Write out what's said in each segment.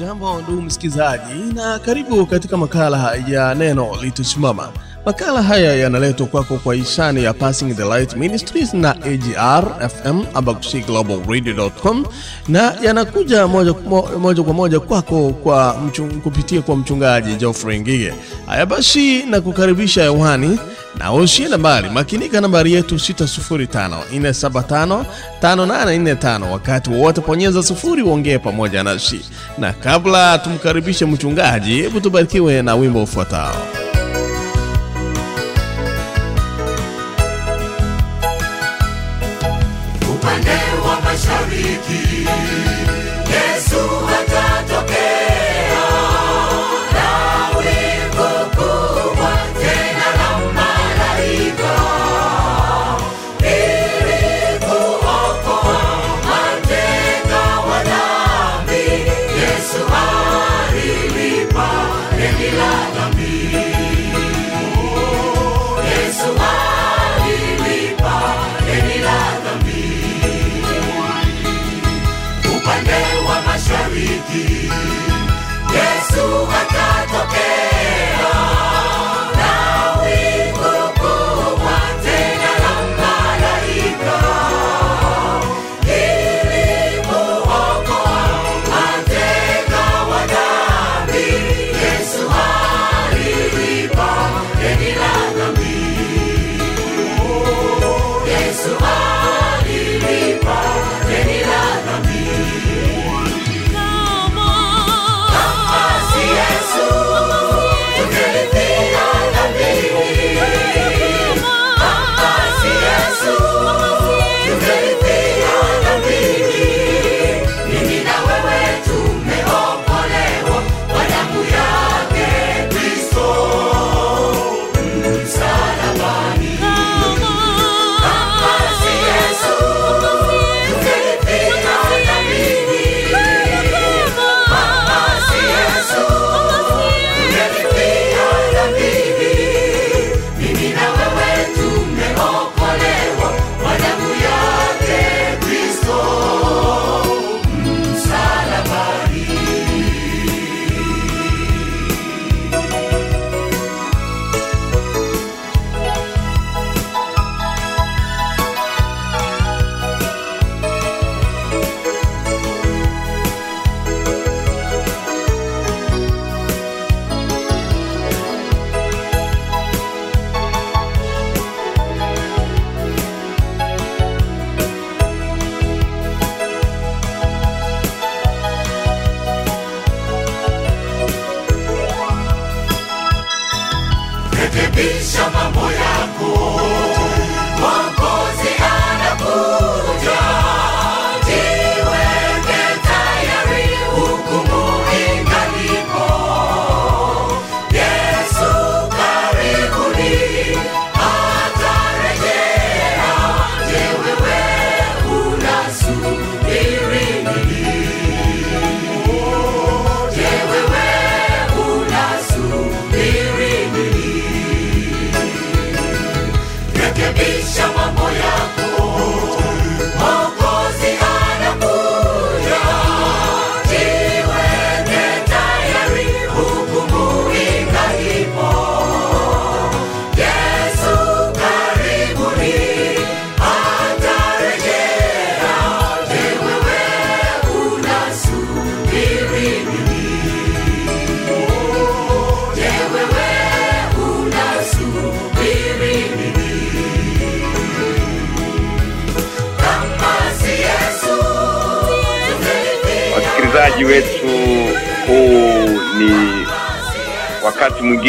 Jambo ndugu msikizaji na karibu katika makala ya neno litusimama. Makala haya yanaletwa kwako kwa hisani ya Passing the Light Ministries na AGR FM Abakusi Global Radio.com na yanakuja moja, mo- moja kwa moja kwako kwa mchung, kupitia kwa mchungaji Geoffrey Ngige. Haya basi, na kukaribisha hewani na usiende nambari, makinika nambari yetu 605 475 5845. Wakati wowote ponyeza sufuri uongee pamoja nasi, na kabla tumkaribishe mchungaji, hebu tubarikiwe na wimbo ufuatao.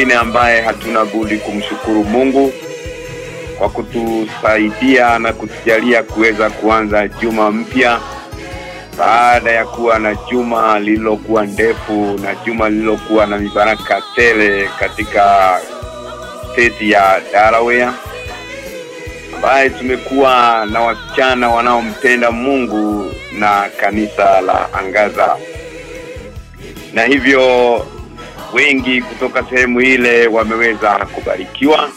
Mwingine ambaye hatuna budi kumshukuru mungu kwa kutusaidia na kutujalia kuweza kuanza juma mpya baada ya kuwa na juma lililokuwa ndefu na juma lililokuwa na mibaraka tele katika seti ya darawea ambaye tumekuwa na wasichana wanaompenda Mungu na kanisa la Angaza, na hivyo wengi kutoka sehemu ile wameweza kubarikiwa,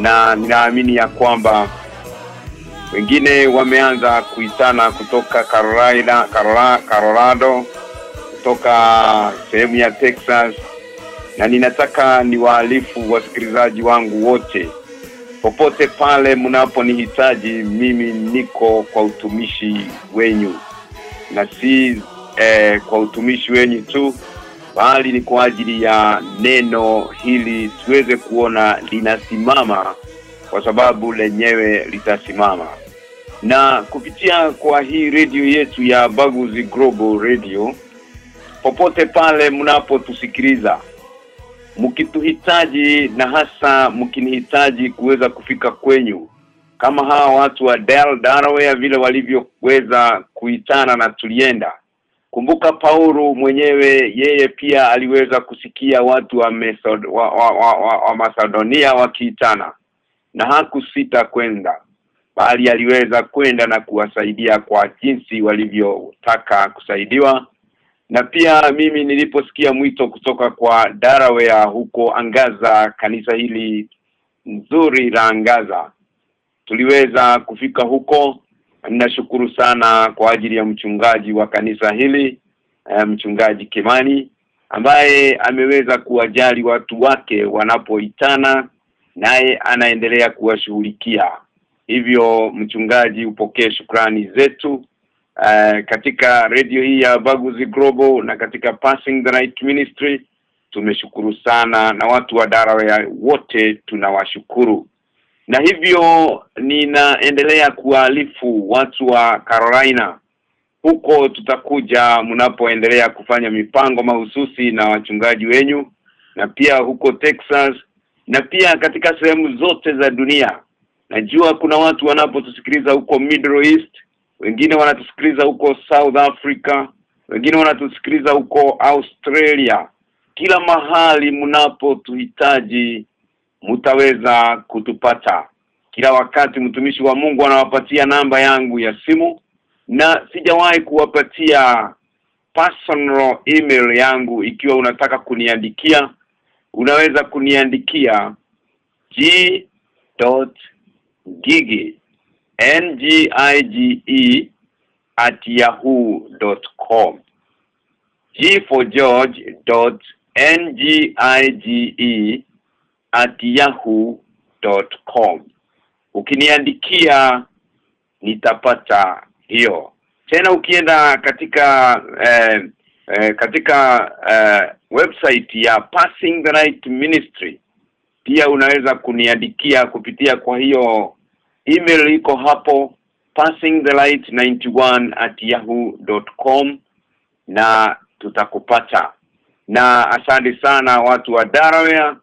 na ninaamini ya kwamba wengine wameanza kuitana kutoka Carolina, Colorado, kutoka sehemu ya Texas. Na ninataka niwaalifu wasikilizaji wangu wote popote pale mnaponihitaji mimi niko kwa utumishi wenyu. Na si eh, kwa utumishi wenyu tu bali ni kwa ajili ya neno hili tuweze kuona linasimama kwa sababu lenyewe litasimama. Na kupitia kwa hii redio yetu ya Baguzi Global Radio popote pale mnapotusikiliza mkituhitaji na hasa mkinihitaji kuweza kufika kwenyu kama hawa watu wa Del Daraway vile walivyoweza kuitana na tulienda kumbuka Paulo mwenyewe yeye pia aliweza kusikia watu wa, Mesod, wa, wa, wa, wa, wa Macedonia wakiitana na hakusita kwenda bali aliweza kwenda na kuwasaidia kwa jinsi walivyotaka kusaidiwa. Na pia mimi niliposikia mwito kutoka kwa Darawea huko Angaza kanisa hili nzuri la Angaza tuliweza kufika huko ninashukuru sana kwa ajili ya mchungaji wa kanisa hili uh, mchungaji Kimani ambaye ameweza kuwajali watu wake wanapoitana naye anaendelea kuwashughulikia. Hivyo mchungaji upokee shukrani zetu uh, katika radio hii ya Baguzi Global na katika Passing the Right Ministry. Tumeshukuru sana na watu wa darawa wote tunawashukuru na hivyo ninaendelea kuwaalifu watu wa Carolina. Huko tutakuja mnapoendelea kufanya mipango mahususi na wachungaji wenyu na pia huko Texas na pia katika sehemu zote za dunia. Najua kuna watu wanapotusikiliza huko Middle East wengine wanatusikiliza huko South Africa wengine wanatusikiliza huko Australia. Kila mahali mnapotuhitaji mtaweza kutupata. Kila wakati mtumishi wa Mungu anawapatia namba yangu ya simu na sijawahi kuwapatia personal email yangu ikiwa unataka kuniandikia. Unaweza kuniandikia g gigi n g i g e at yahoo.com g for george dot n g i g e at yahoo.com ukiniandikia nitapata hiyo. Tena ukienda katika eh, eh, katika eh, website ya Passing the Right Ministry pia unaweza kuniandikia kupitia kwa hiyo email iko hapo passing the light 91 at yahoo.com na tutakupata. Na asante sana watu wa Daraware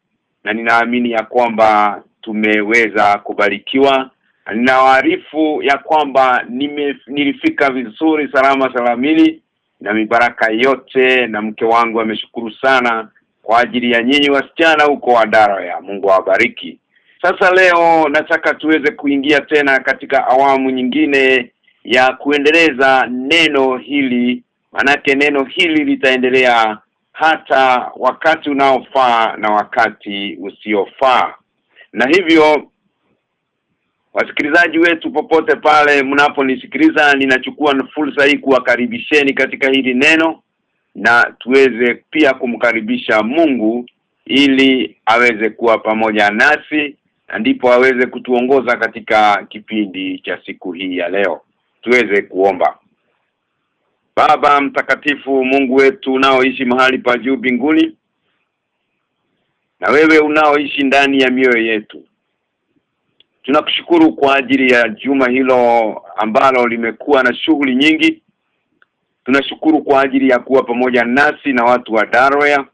na ninaamini ya kwamba tumeweza kubarikiwa ninawaarifu ya kwamba nime, nilifika vizuri salama salamini na mibaraka yote na mke wangu ameshukuru sana kwa ajili ya nyinyi wasichana huko Adara ya Mungu awabariki. Sasa leo nataka tuweze kuingia tena katika awamu nyingine ya kuendeleza neno hili manake neno hili litaendelea hata wakati unaofaa na wakati usiofaa. Na hivyo wasikilizaji wetu popote pale mnaponisikiliza ninachukua fursa hii kuwakaribisheni katika hili neno na tuweze pia kumkaribisha Mungu ili aweze kuwa pamoja nasi na ndipo aweze kutuongoza katika kipindi cha siku hii ya leo. Tuweze kuomba Baba mtakatifu Mungu wetu unaoishi mahali pa juu mbinguni na wewe unaoishi ndani ya mioyo yetu Tunakushukuru kwa ajili ya juma hilo ambalo limekuwa na shughuli nyingi. Tunashukuru kwa ajili ya kuwa pamoja nasi na watu wa Darwea.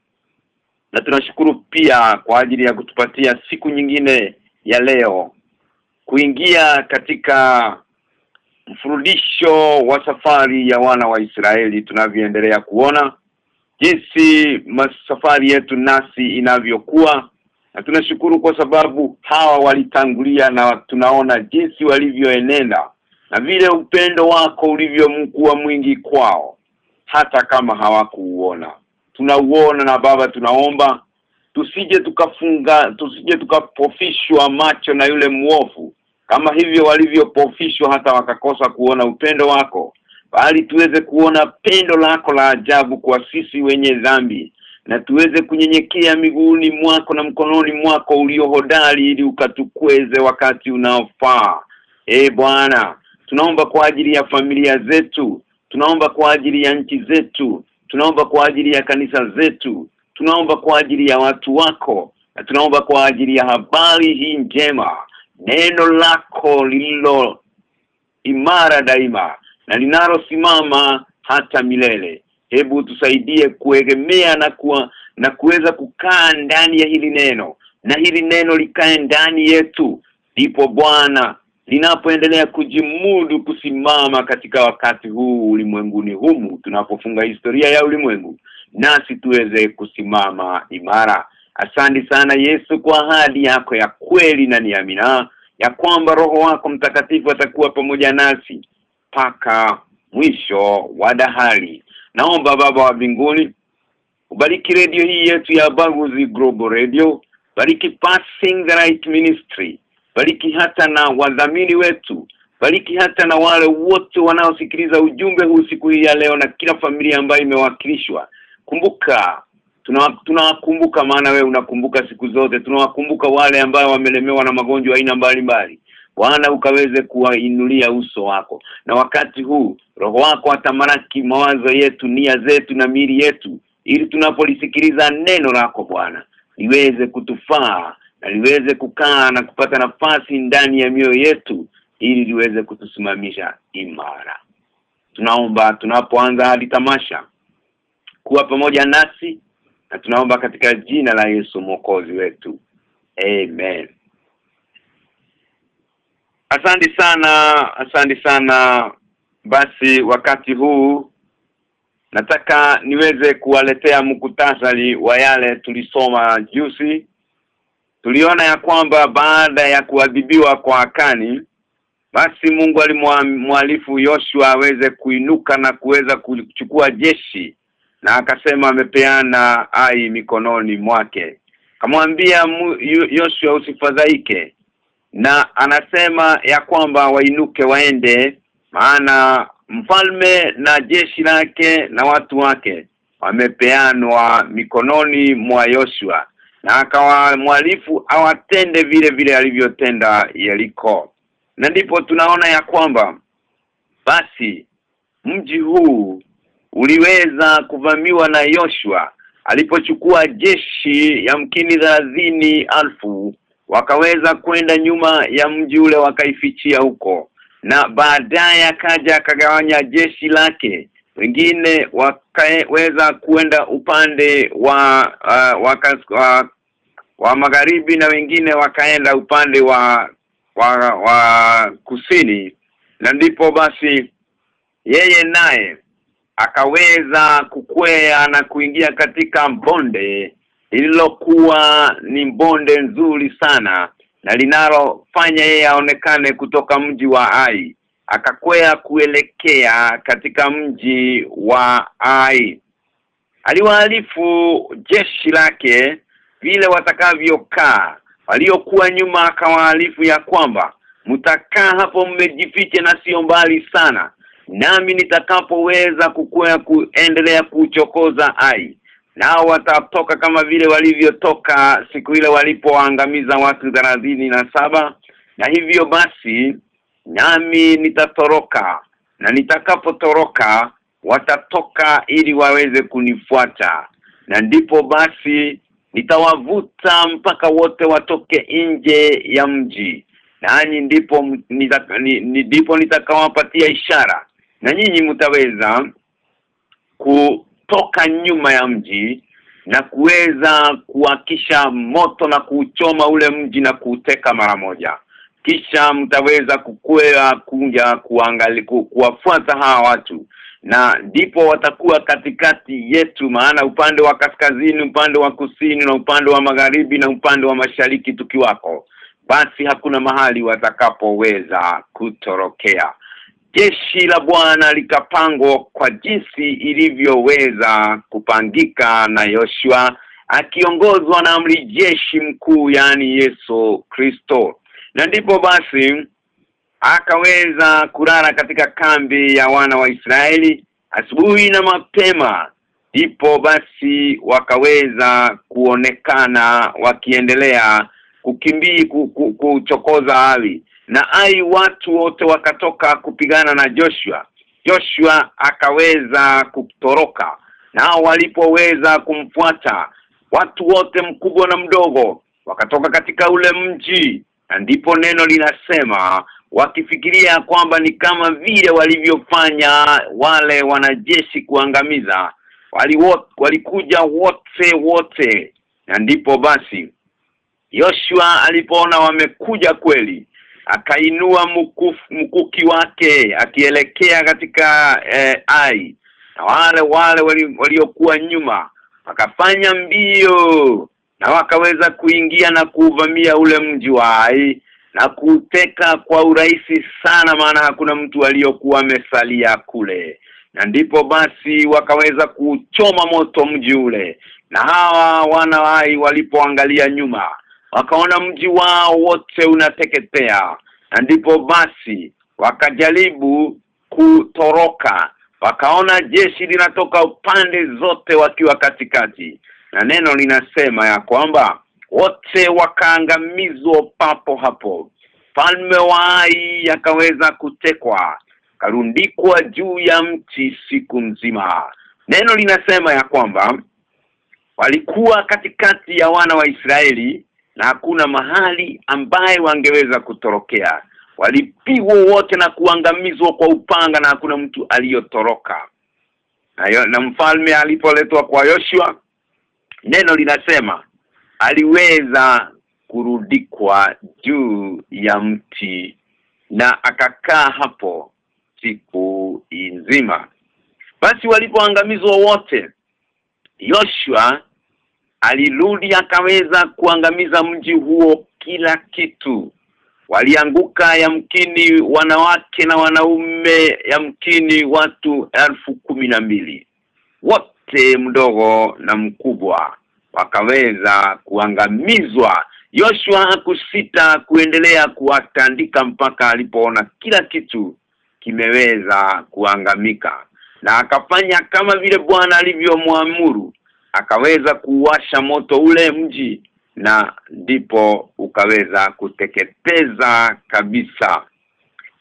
Na tunashukuru pia kwa ajili ya kutupatia siku nyingine ya leo kuingia katika mfurudisho wa safari ya wana wa Israeli tunavyoendelea kuona jinsi safari yetu nasi inavyokuwa. Na tunashukuru kwa sababu hawa walitangulia na tunaona jinsi walivyoenenda na vile upendo wako ulivyomkuwa mwingi kwao hata kama hawakuuona. Tunauona na baba tunaomba tusije tukafunga tusije tukapofishwa macho na yule muofu kama hivyo walivyopofishwa hata wakakosa kuona upendo wako bali tuweze kuona pendo lako la ajabu kwa sisi wenye dhambi na tuweze kunyenyekea miguuni mwako na mkononi mwako ulio hodari ili ukatukweze wakati unaofaa. E bwana tunaomba kwa ajili ya familia zetu tunaomba kwa ajili ya nchi zetu tunaomba kwa ajili ya kanisa zetu tunaomba kwa ajili ya watu wako na tunaomba kwa ajili ya habari hii njema neno lako lililo imara daima na linalosimama hata milele. Hebu tusaidie kuegemea na kuwa na kuweza kukaa ndani ya hili neno na hili neno likae ndani yetu. Ndipo Bwana linapoendelea kujimudu kusimama katika wakati huu ulimwenguni humu tunapofunga historia ya ulimwengu nasi tuweze kusimama imara asante sana Yesu kwa ahadi yako ya kweli na niamina ya kwamba roho wako mtakatifu atakuwa pamoja nasi paka mwisho wa dahari. Naomba baba wa mbinguni ubariki redio hii yetu ya Baguzi Global Radio bariki Passing the Right Ministry bariki hata na wadhamini wetu bariki hata na wale wote wanaosikiliza ujumbe huu siku hii ya leo na kila familia ambayo imewakilishwa. Kumbuka tunawakumbuka tuna maana wewe unakumbuka siku zote. Tunawakumbuka wale ambao wamelemewa na magonjwa aina mbalimbali. Bwana ukaweze kuwainulia uso wako. Na wakati huu roho wako atamaraki mawazo yetu nia zetu na mili yetu ili tunapolisikiliza neno lako Bwana liweze kutufaa na liweze kukaa na kupata nafasi ndani ya mioyo yetu ili liweze kutusimamisha imara. Tunaomba tunapoanza hadi tamasha kuwa pamoja nasi na tunaomba katika jina la Yesu mwokozi wetu. Amen. Asante sana asante sana. Basi wakati huu nataka niweze kuwaletea mkutasari wa yale tulisoma juzi. Tuliona ya kwamba baada ya kuadhibiwa kwa Akani basi Mungu alimwalifu Yoshua aweze kuinuka na kuweza kuchukua jeshi na akasema amepeana ai mikononi mwake. Kamwambia Yoshua usifadhaike. Na anasema ya kwamba wainuke waende maana mfalme na jeshi lake na watu wake wamepeanwa mikononi mwa Yoshua. Na akawa mwalifu awatende vile vile alivyotenda Yeriko. Na ndipo tunaona ya kwamba basi mji huu uliweza kuvamiwa na Yoshua alipochukua jeshi ya mkini thelathini alfu wakaweza kwenda nyuma ya mji ule wakaifichia huko. Na baadaye akaja akagawanya jeshi lake wengine wakaweza kuenda upande wa uh, waka, wa, wa magharibi na wengine wakaenda upande wa wa, wa kusini. Na ndipo basi yeye naye akaweza kukwea na kuingia katika bonde lililokuwa ni bonde nzuri sana na linalofanya yeye aonekane kutoka mji wa Ai. Akakwea kuelekea katika mji wa Ai. Aliwaalifu jeshi lake vile watakavyokaa. Waliokuwa nyuma akawaalifu ya kwamba mtakaa hapo mmejifiche na sio mbali sana nami nitakapoweza kukwea kuendelea kuchokoza ai nao watatoka kama vile walivyotoka siku ile walipoangamiza watu thelathini na saba. Na hivyo basi nami nitatoroka na nitakapotoroka watatoka ili waweze kunifuata. Na ndipo basi nitawavuta mpaka wote watoke nje ya mji. Nanyi ndipo nita, ni, ni, ndipo nitakawapatia ishara na nyinyi mtaweza kutoka nyuma ya mji na kuweza kuakisha moto na kuuchoma ule mji na kuuteka mara moja. Kisha mtaweza kukwea kunja kuangalia ku, kuwafuata hawa watu. Na ndipo watakuwa katikati yetu maana upande wa kaskazini upande wa kusini na upande wa magharibi na upande wa mashariki tukiwako. Basi hakuna mahali watakapoweza kutorokea jeshi la Bwana likapangwa kwa jinsi ilivyoweza kupangika na Yoshua akiongozwa na amri jeshi mkuu yani Yesu Kristo. Na ndipo basi akaweza kulala katika kambi ya wana wa Israeli asubuhi na mapema. Ndipo basi wakaweza kuonekana wakiendelea kukimbii ku- ku- kuchokoza Ai na Ai watu wote wakatoka kupigana na Joshua. Joshua akaweza kutoroka. Nao walipoweza kumfuata watu wote mkubwa na mdogo wakatoka katika ule mji. Na ndipo neno linasema wakifikiria kwamba ni kama vile walivyofanya wale wanajeshi kuangamiza wali walikuja wote wote. Na ndipo basi Yoshua alipoona wamekuja kweli akainua mkuki wake akielekea katika eh, ai. Na wale wale waliokuwa wali- nyuma wakafanya mbio na wakaweza kuingia na kuuvamia ule mji wa ai na kuteka kwa urahisi sana maana hakuna mtu aliyokuwa amesalia kule. Na ndipo basi wakaweza kuchoma moto mji ule. Na hawa wana wai ai walipoangalia nyuma wakaona mji wao wote unateketea na ndipo basi wakajaribu kutoroka. Wakaona jeshi linatoka upande zote wakiwa katikati na neno linasema ya kwamba wote wakaangamizwa papo hapo. Falme wa Ai akaweza kutekwa karundikwa juu ya mti siku nzima. Neno linasema ya kwamba walikuwa katikati ya wana wa Israeli na hakuna mahali ambaye wangeweza kutorokea. Walipigwa wote na kuangamizwa kwa upanga na hakuna mtu aliyotoroka. Na, na mfalme alipoletwa kwa Yoshua neno linasema aliweza kurudikwa juu ya mti na akakaa hapo siku nzima. Basi walipoangamizwa wote Yoshua alirudi akaweza kuangamiza mji huo kila kitu. Walianguka yamkini wanawake na wanaume yamkini watu elfu kumi na mbili. Wote mdogo na mkubwa wakaweza kuangamizwa. Yoshua hakusita kuendelea kuwatandika mpaka alipoona kila kitu kimeweza kuangamika. Na akafanya kama vile Bwana alivyomwamuru akaweza kuwasha moto ule mji na ndipo ukaweza kuteketeza kabisa.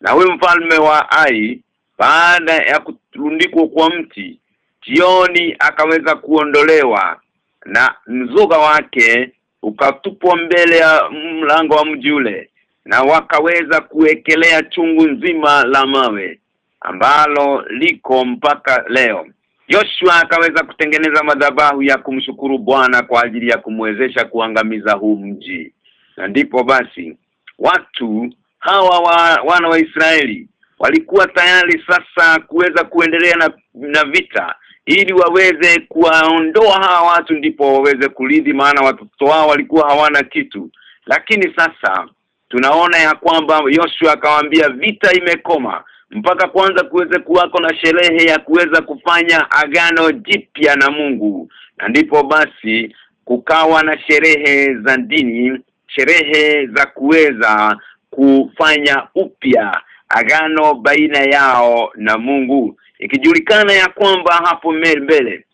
Na huyu mfalme wa Ai baada ya kurundikwa kwa mti jioni akaweza kuondolewa na mzoga wake ukatupwa mbele ya mlango wa mji ule na wakaweza kuwekelea chungu nzima la mawe ambalo liko mpaka leo Joshua akaweza kutengeneza madhabahu ya kumshukuru Bwana kwa ajili ya kumwezesha kuangamiza huu mji. Na ndipo basi watu hawa wa, wana wa Israeli walikuwa tayari sasa kuweza kuendelea na, na vita ili waweze kuwaondoa hawa watu ndipo waweze kulidhi maana watoto wao walikuwa hawana kitu. Lakini sasa tunaona ya kwamba Yoshua akawaambia vita imekoma mpaka kwanza kuweze kuwako na sherehe ya kuweza kufanya agano jipya na Mungu. Na ndipo basi kukawa na sherehe za dini sherehe za kuweza kufanya upya agano baina yao na Mungu. Ikijulikana ya kwamba hapo mbele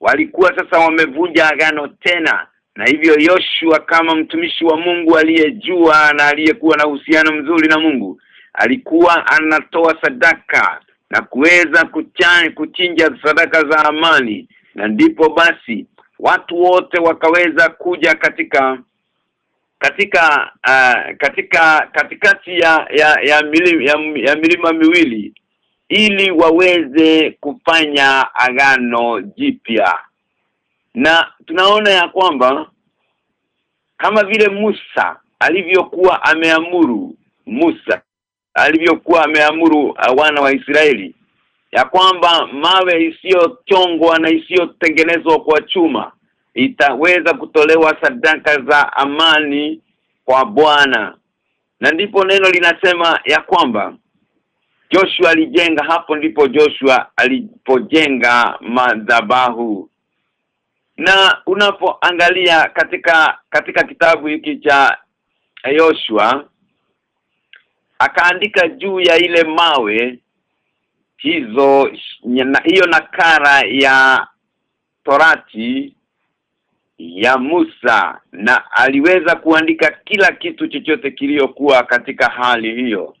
walikuwa sasa wamevunja agano tena na hivyo Yoshua kama mtumishi wa Mungu aliyejua na aliyekuwa na uhusiano mzuri na Mungu alikuwa anatoa sadaka na kuweza kuchinja sadaka za amani. Na ndipo basi watu wote wakaweza kuja katika katika uh, katika katikati ya ya ya milima, ya, ya milima miwili ili waweze kufanya agano jipya. Na tunaona ya kwamba kama vile Musa alivyokuwa ameamuru Musa alivyokuwa ameamuru uh, wana wa Israeli ya kwamba mawe isiyochongwa na isiyotengenezwa kwa chuma itaweza kutolewa sadaka za amani kwa Bwana. Na ndipo neno linasema ya kwamba Joshua alijenga hapo ndipo Joshua alipojenga madhabahu. Na unapoangalia katika katika kitabu hiki cha Joshua akaandika juu ya ile mawe hizo na hiyo nakara ya Torati ya Musa na aliweza kuandika kila kitu chochote kiliokuwa katika hali hiyo.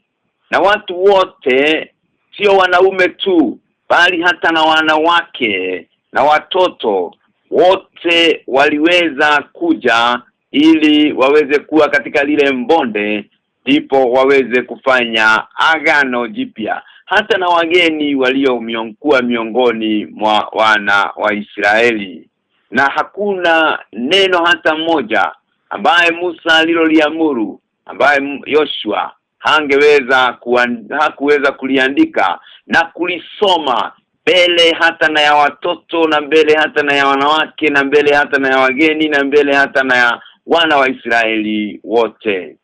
Na watu wote sio wanaume tu bali hata na wanawake na watoto wote waliweza kuja ili waweze kuwa katika lile mbonde ndipo waweze kufanya agano jipya hata na wageni walio mionkuwa miongoni mwa wana wa Israeli. Na hakuna neno hata mmoja ambaye Musa aliloliamuru ambaye Yoshua hangeweza hakuweza kuliandika na kulisoma mbele hata na ya watoto na mbele hata na ya wanawake na mbele hata na ya wageni na mbele hata na ya wana wa Israeli wote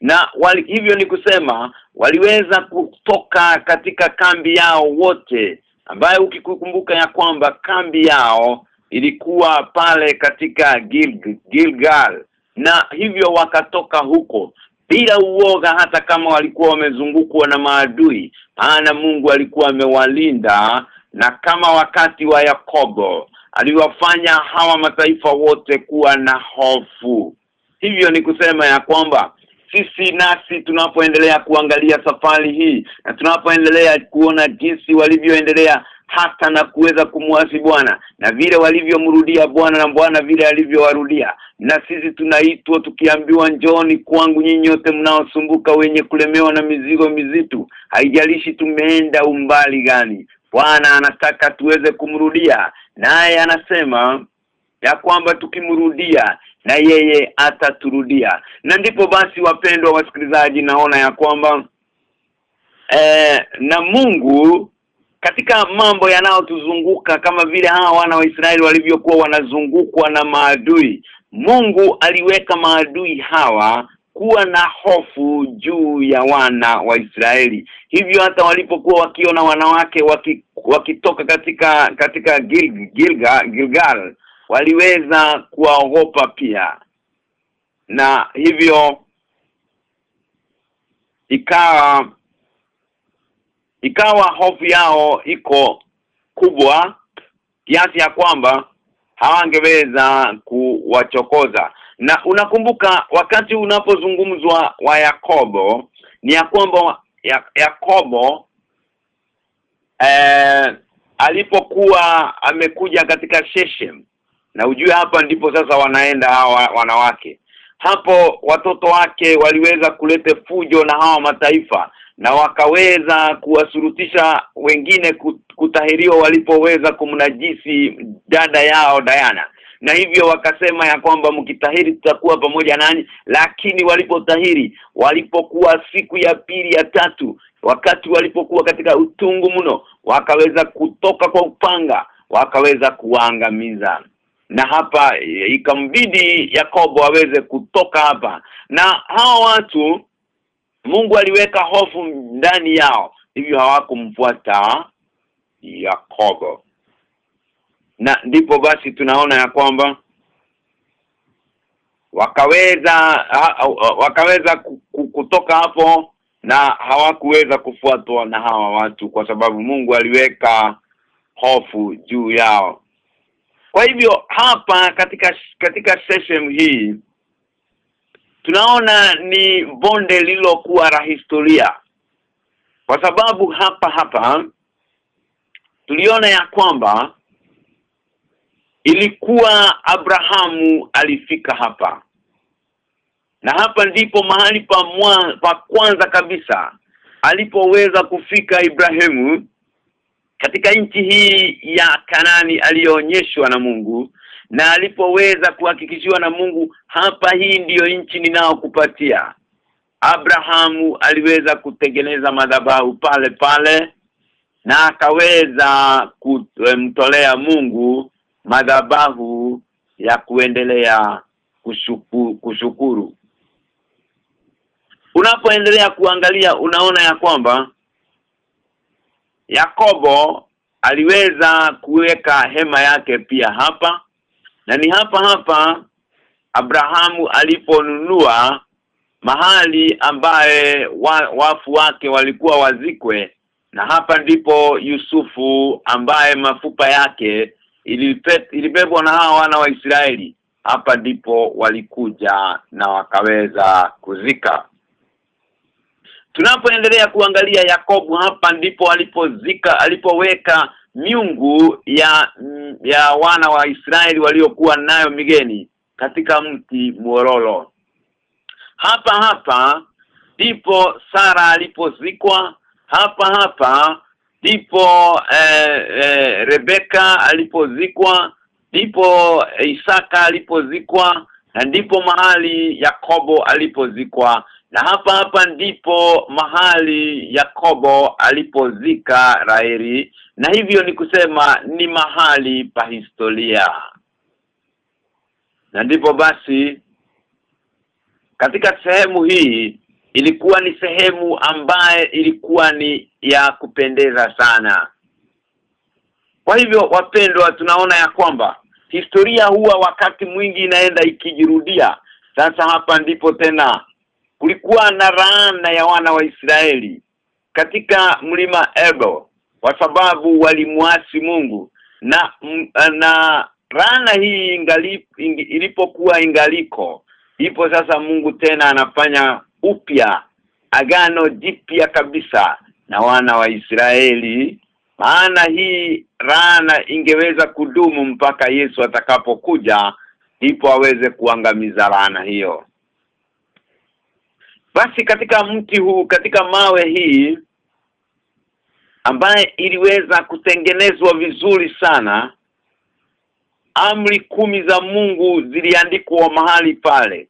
na wali, hivyo ni kusema waliweza kutoka katika kambi yao wote ambayo ukikumbuka ya kwamba kambi yao ilikuwa pale katika Gil, Gilgal. Na hivyo wakatoka huko bila uoga hata kama walikuwa wamezungukwa na maadui maana Mungu alikuwa amewalinda. Na kama wakati wa Yakobo aliwafanya hawa mataifa wote kuwa na hofu. Hivyo ni kusema ya kwamba sisi nasi tunapoendelea kuangalia safari hii na tunapoendelea kuona jinsi walivyoendelea hata na kuweza kumwasi Bwana na vile walivyomrudia Bwana na Bwana vile alivyowarudia. Na sisi tunaitwa tukiambiwa njoni kwangu nyinyi yote mnaosumbuka wenye kulemewa na mizigo mizitu haijalishi tumeenda umbali gani. Bwana anataka tuweze kumrudia naye anasema ya kwamba tukimrudia na yeye ataturudia. Na ndipo basi wapendwa wasikilizaji naona ya kwamba eh, na Mungu katika mambo yanayotuzunguka kama vile hawa wana wa Israeli walivyokuwa wanazungukwa na maadui Mungu aliweka maadui hawa kuwa na hofu juu ya wana wa Israeli. Hivyo hata walipokuwa wakiona wanawake waki, wakitoka katika katika Gil, Gilga, Gilgal waliweza kuwaogopa pia. Na hivyo ikawa ikawa hofu yao iko kubwa kiasi ya kwamba hawangeweza kuwachokoza. Na unakumbuka wakati unapozungumzwa wa Yakobo ni ya kwamba ya, Yakobo eh, alipokuwa amekuja katika Shechem na ujue hapa ndipo sasa wanaenda hawa wanawake. Hapo watoto wake waliweza kulete fujo na hawa mataifa na wakaweza kuwasurutisha wengine kutahiriwa walipoweza kumnajisi dada yao Diana. Na hivyo wakasema ya kwamba mkitahiri tutakuwa pamoja nani lakini walipotahiri walipokuwa siku ya pili ya tatu wakati walipokuwa katika utungu mno wakaweza kutoka kwa upanga wakaweza kuangamiza na hapa ikambidi Yakobo aweze kutoka hapa. Na hawa watu Mungu aliweka hofu ndani yao hivyo hawakumfuata Yakobo. Na ndipo basi tunaona ya kwamba wakaweza ha, wakaweza kutoka hapo na hawakuweza kufuatwa na hawa watu kwa sababu Mungu aliweka hofu juu yao. Kwa hivyo hapa katika katika session hii tunaona ni bonde lililokuwa la historia. Kwa sababu hapa hapa tuliona ya kwamba ilikuwa Abrahamu alifika hapa. Na hapa ndipo mahali pa, mwa, pa kwanza kabisa alipoweza kufika Ibrahimu katika nchi hii ya Kanani aliyoonyeshwa na Mungu na alipoweza kuhakikishiwa na Mungu hapa hii ndiyo nchi ninaokupatia. Abrahamu aliweza kutengeneza madhabahu pale pale na akaweza kumtolea Mungu madhabahu ya kuendelea kushukuru, kushukuru. Unapoendelea kuangalia unaona ya kwamba Yakobo aliweza kuweka hema yake pia hapa na ni hapa hapa Abrahamu aliponunua mahali ambaye wa, wafu wake walikuwa wazikwe na hapa ndipo Yusufu ambaye mafupa yake ilibebwa na hawa wana wa Israeli. Hapa ndipo walikuja na wakaweza kuzika. Tunapoendelea kuangalia Yakobo hapa ndipo alipozika alipoweka miungu ya ya wana wa Israeli waliokuwa nayo migeni katika mti muorolo hapa hapa ndipo Sara alipozikwa. Hapa hapa ndipo eh, eh, Rebeka alipozikwa. Ndipo Isaka alipozikwa. Na ndipo mahali Yakobo alipozikwa na hapa hapa ndipo mahali Yakobo alipozika Raheli na hivyo ni kusema ni mahali pa historia. Na ndipo basi katika sehemu hii ilikuwa ni sehemu ambaye ilikuwa ni ya kupendeza sana. Kwa hivyo wapendwa tunaona ya kwamba historia huwa wakati mwingi inaenda ikijirudia. Sasa hapa ndipo tena kulikuwa na laana ya wana wa Israeli katika mlima Ebo kwa sababu walimwasi Mungu. Na na laana hii ingali, ing, ilipokuwa ingaliko ipo sasa Mungu tena anafanya upya agano jipya kabisa na wana wa Israeli. Maana hii laana ingeweza kudumu mpaka Yesu atakapokuja ndipo aweze kuangamiza rana hiyo basi katika mti huu katika mawe hii ambaye iliweza kutengenezwa vizuri sana amri kumi za Mungu ziliandikwa mahali pale.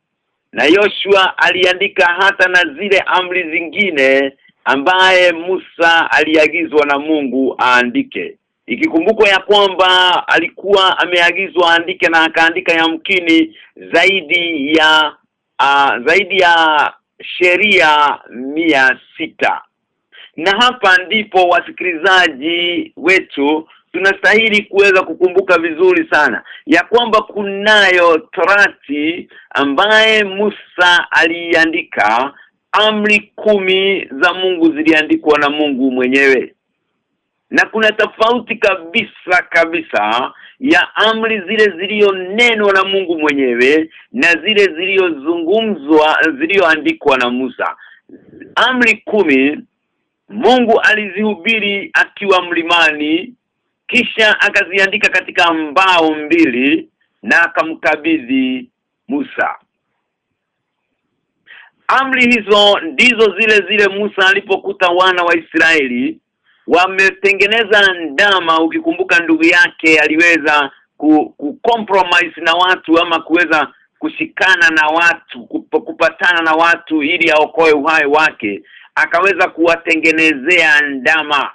Na Yoshua aliandika hata na zile amri zingine ambaye Musa aliagizwa na Mungu aandike. Ikikumbukwa ya kwamba alikuwa ameagizwa aandike na akaandika yamkini zaidi ya uh, zaidi ya sheria mia sita. Na hapa ndipo wasikilizaji wetu tunastahili kuweza kukumbuka vizuri sana ya kwamba kunayo torati ambaye Musa aliandika amri kumi za Mungu ziliandikwa na Mungu mwenyewe. Na kuna tofauti kabisa kabisa ya amri zile zilionenwa na Mungu mwenyewe na zile zilizozungumzwa zilioandikwa na Musa. Amri kumi Mungu alizihubiri akiwa mlimani kisha akaziandika katika mbao mbili na akamkabidhi Musa. Amri hizo ndizo zile zile Musa alipokuta wana wa Israeli wametengeneza ndama ukikumbuka ndugu yake aliweza ku, ku compromise na watu ama kuweza kushikana na watu kupatana na watu ili aokoe uhai wake akaweza kuwatengenezea ndama.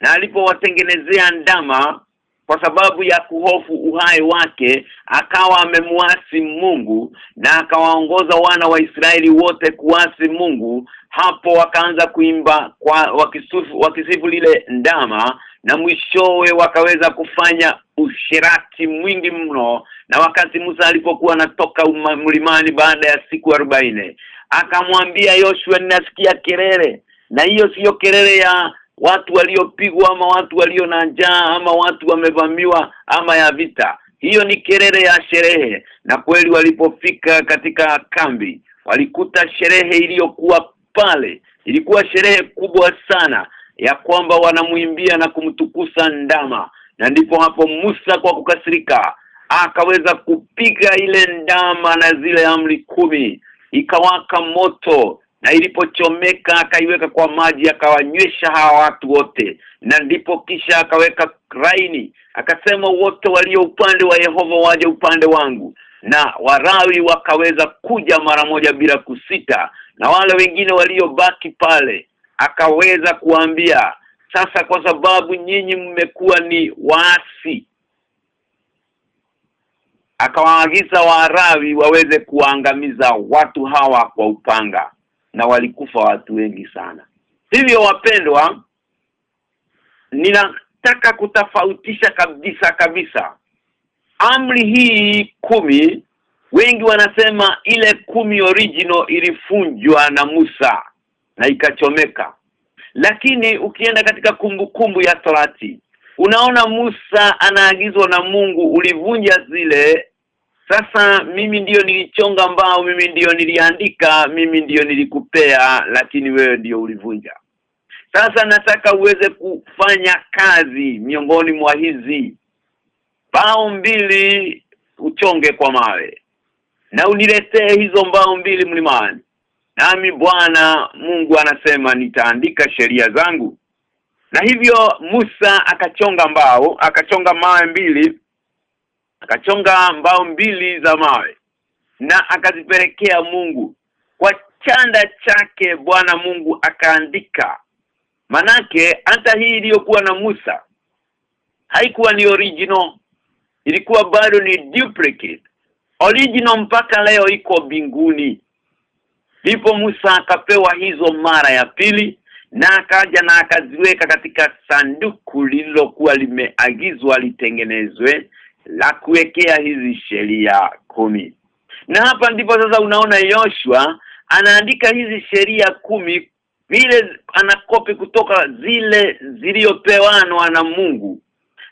Na alipowatengenezea ndama kwa sababu ya kuhofu uhai wake akawa amemwasi Mungu na akawaongoza wana wa Israeli wote kuasi Mungu. Hapo wakaanza kuimba kwa wakisifu, wakisifu lile ndama na mwishowe wakaweza kufanya ushirati mwingi mno na wakati Musa alipokuwa anatoka mlimani baada ya siku arobaini akamwambia Yoshua ninasikia kelele. Na hiyo siyo kelele ya watu waliopigwa ama watu walio na njaa ama watu wamevamiwa ama ya vita. Hiyo ni kelele ya sherehe. Na kweli walipofika katika kambi walikuta sherehe iliyokuwa pale. Ilikuwa sherehe kubwa sana ya kwamba wanamwimbia na kumtukusa ndama. Na ndipo hapo Musa kwa kukasirika akaweza kupiga ile ndama na zile amri kumi. Ikawaka moto na ilipochomeka akaiweka kwa maji akawanywesha hawa watu wote. Na ndipo kisha akaweka raini akasema wote walio upande wa Yehova waje upande wangu. Na warawi wakaweza kuja mara moja bila kusita. Na wale wengine waliobaki pale akaweza kuambia sasa kwa sababu nyinyi mmekuwa ni waasi akawaagiza warawi waweze kuangamiza watu hawa kwa upanga na walikufa watu wengi sana. Hivyo wapendwa ninataka kutofautisha kabisa kabisa. Amri hii kumi wengi wanasema ile kumi original ilifunjwa na Musa na ikachomeka. Lakini ukienda katika kumbukumbu kumbu ya Torati unaona Musa anaagizwa na Mungu ulivunja zile sasa mimi ndiyo nilichonga mbao mimi ndiyo niliandika mimi ndiyo nilikupea lakini wewe ndiyo ulivunja. Sasa nataka uweze kufanya kazi miongoni mwa hizi. Bao mbili uchonge kwa mawe. Na uniletee hizo mbao mbili mlimani. Nami Bwana Mungu anasema nitaandika sheria zangu. Na hivyo Musa akachonga mbao akachonga mawe mbili akachonga mbao mbili za mawe na akazipelekea Mungu. Kwa chanda chake Bwana Mungu akaandika. Manake hata hii iliyokuwa na Musa haikuwa ni original ilikuwa bado ni duplicate. Original mpaka leo iko binguni ndipo Musa akapewa hizo mara ya pili na akaja na akaziweka katika sanduku lililokuwa limeagizwa litengenezwe la kuwekea hizi sheria kumi. Na hapa ndipo sasa unaona Yoshua anaandika hizi sheria kumi vile anakopi kutoka zile ziliyopewanwa na Mungu.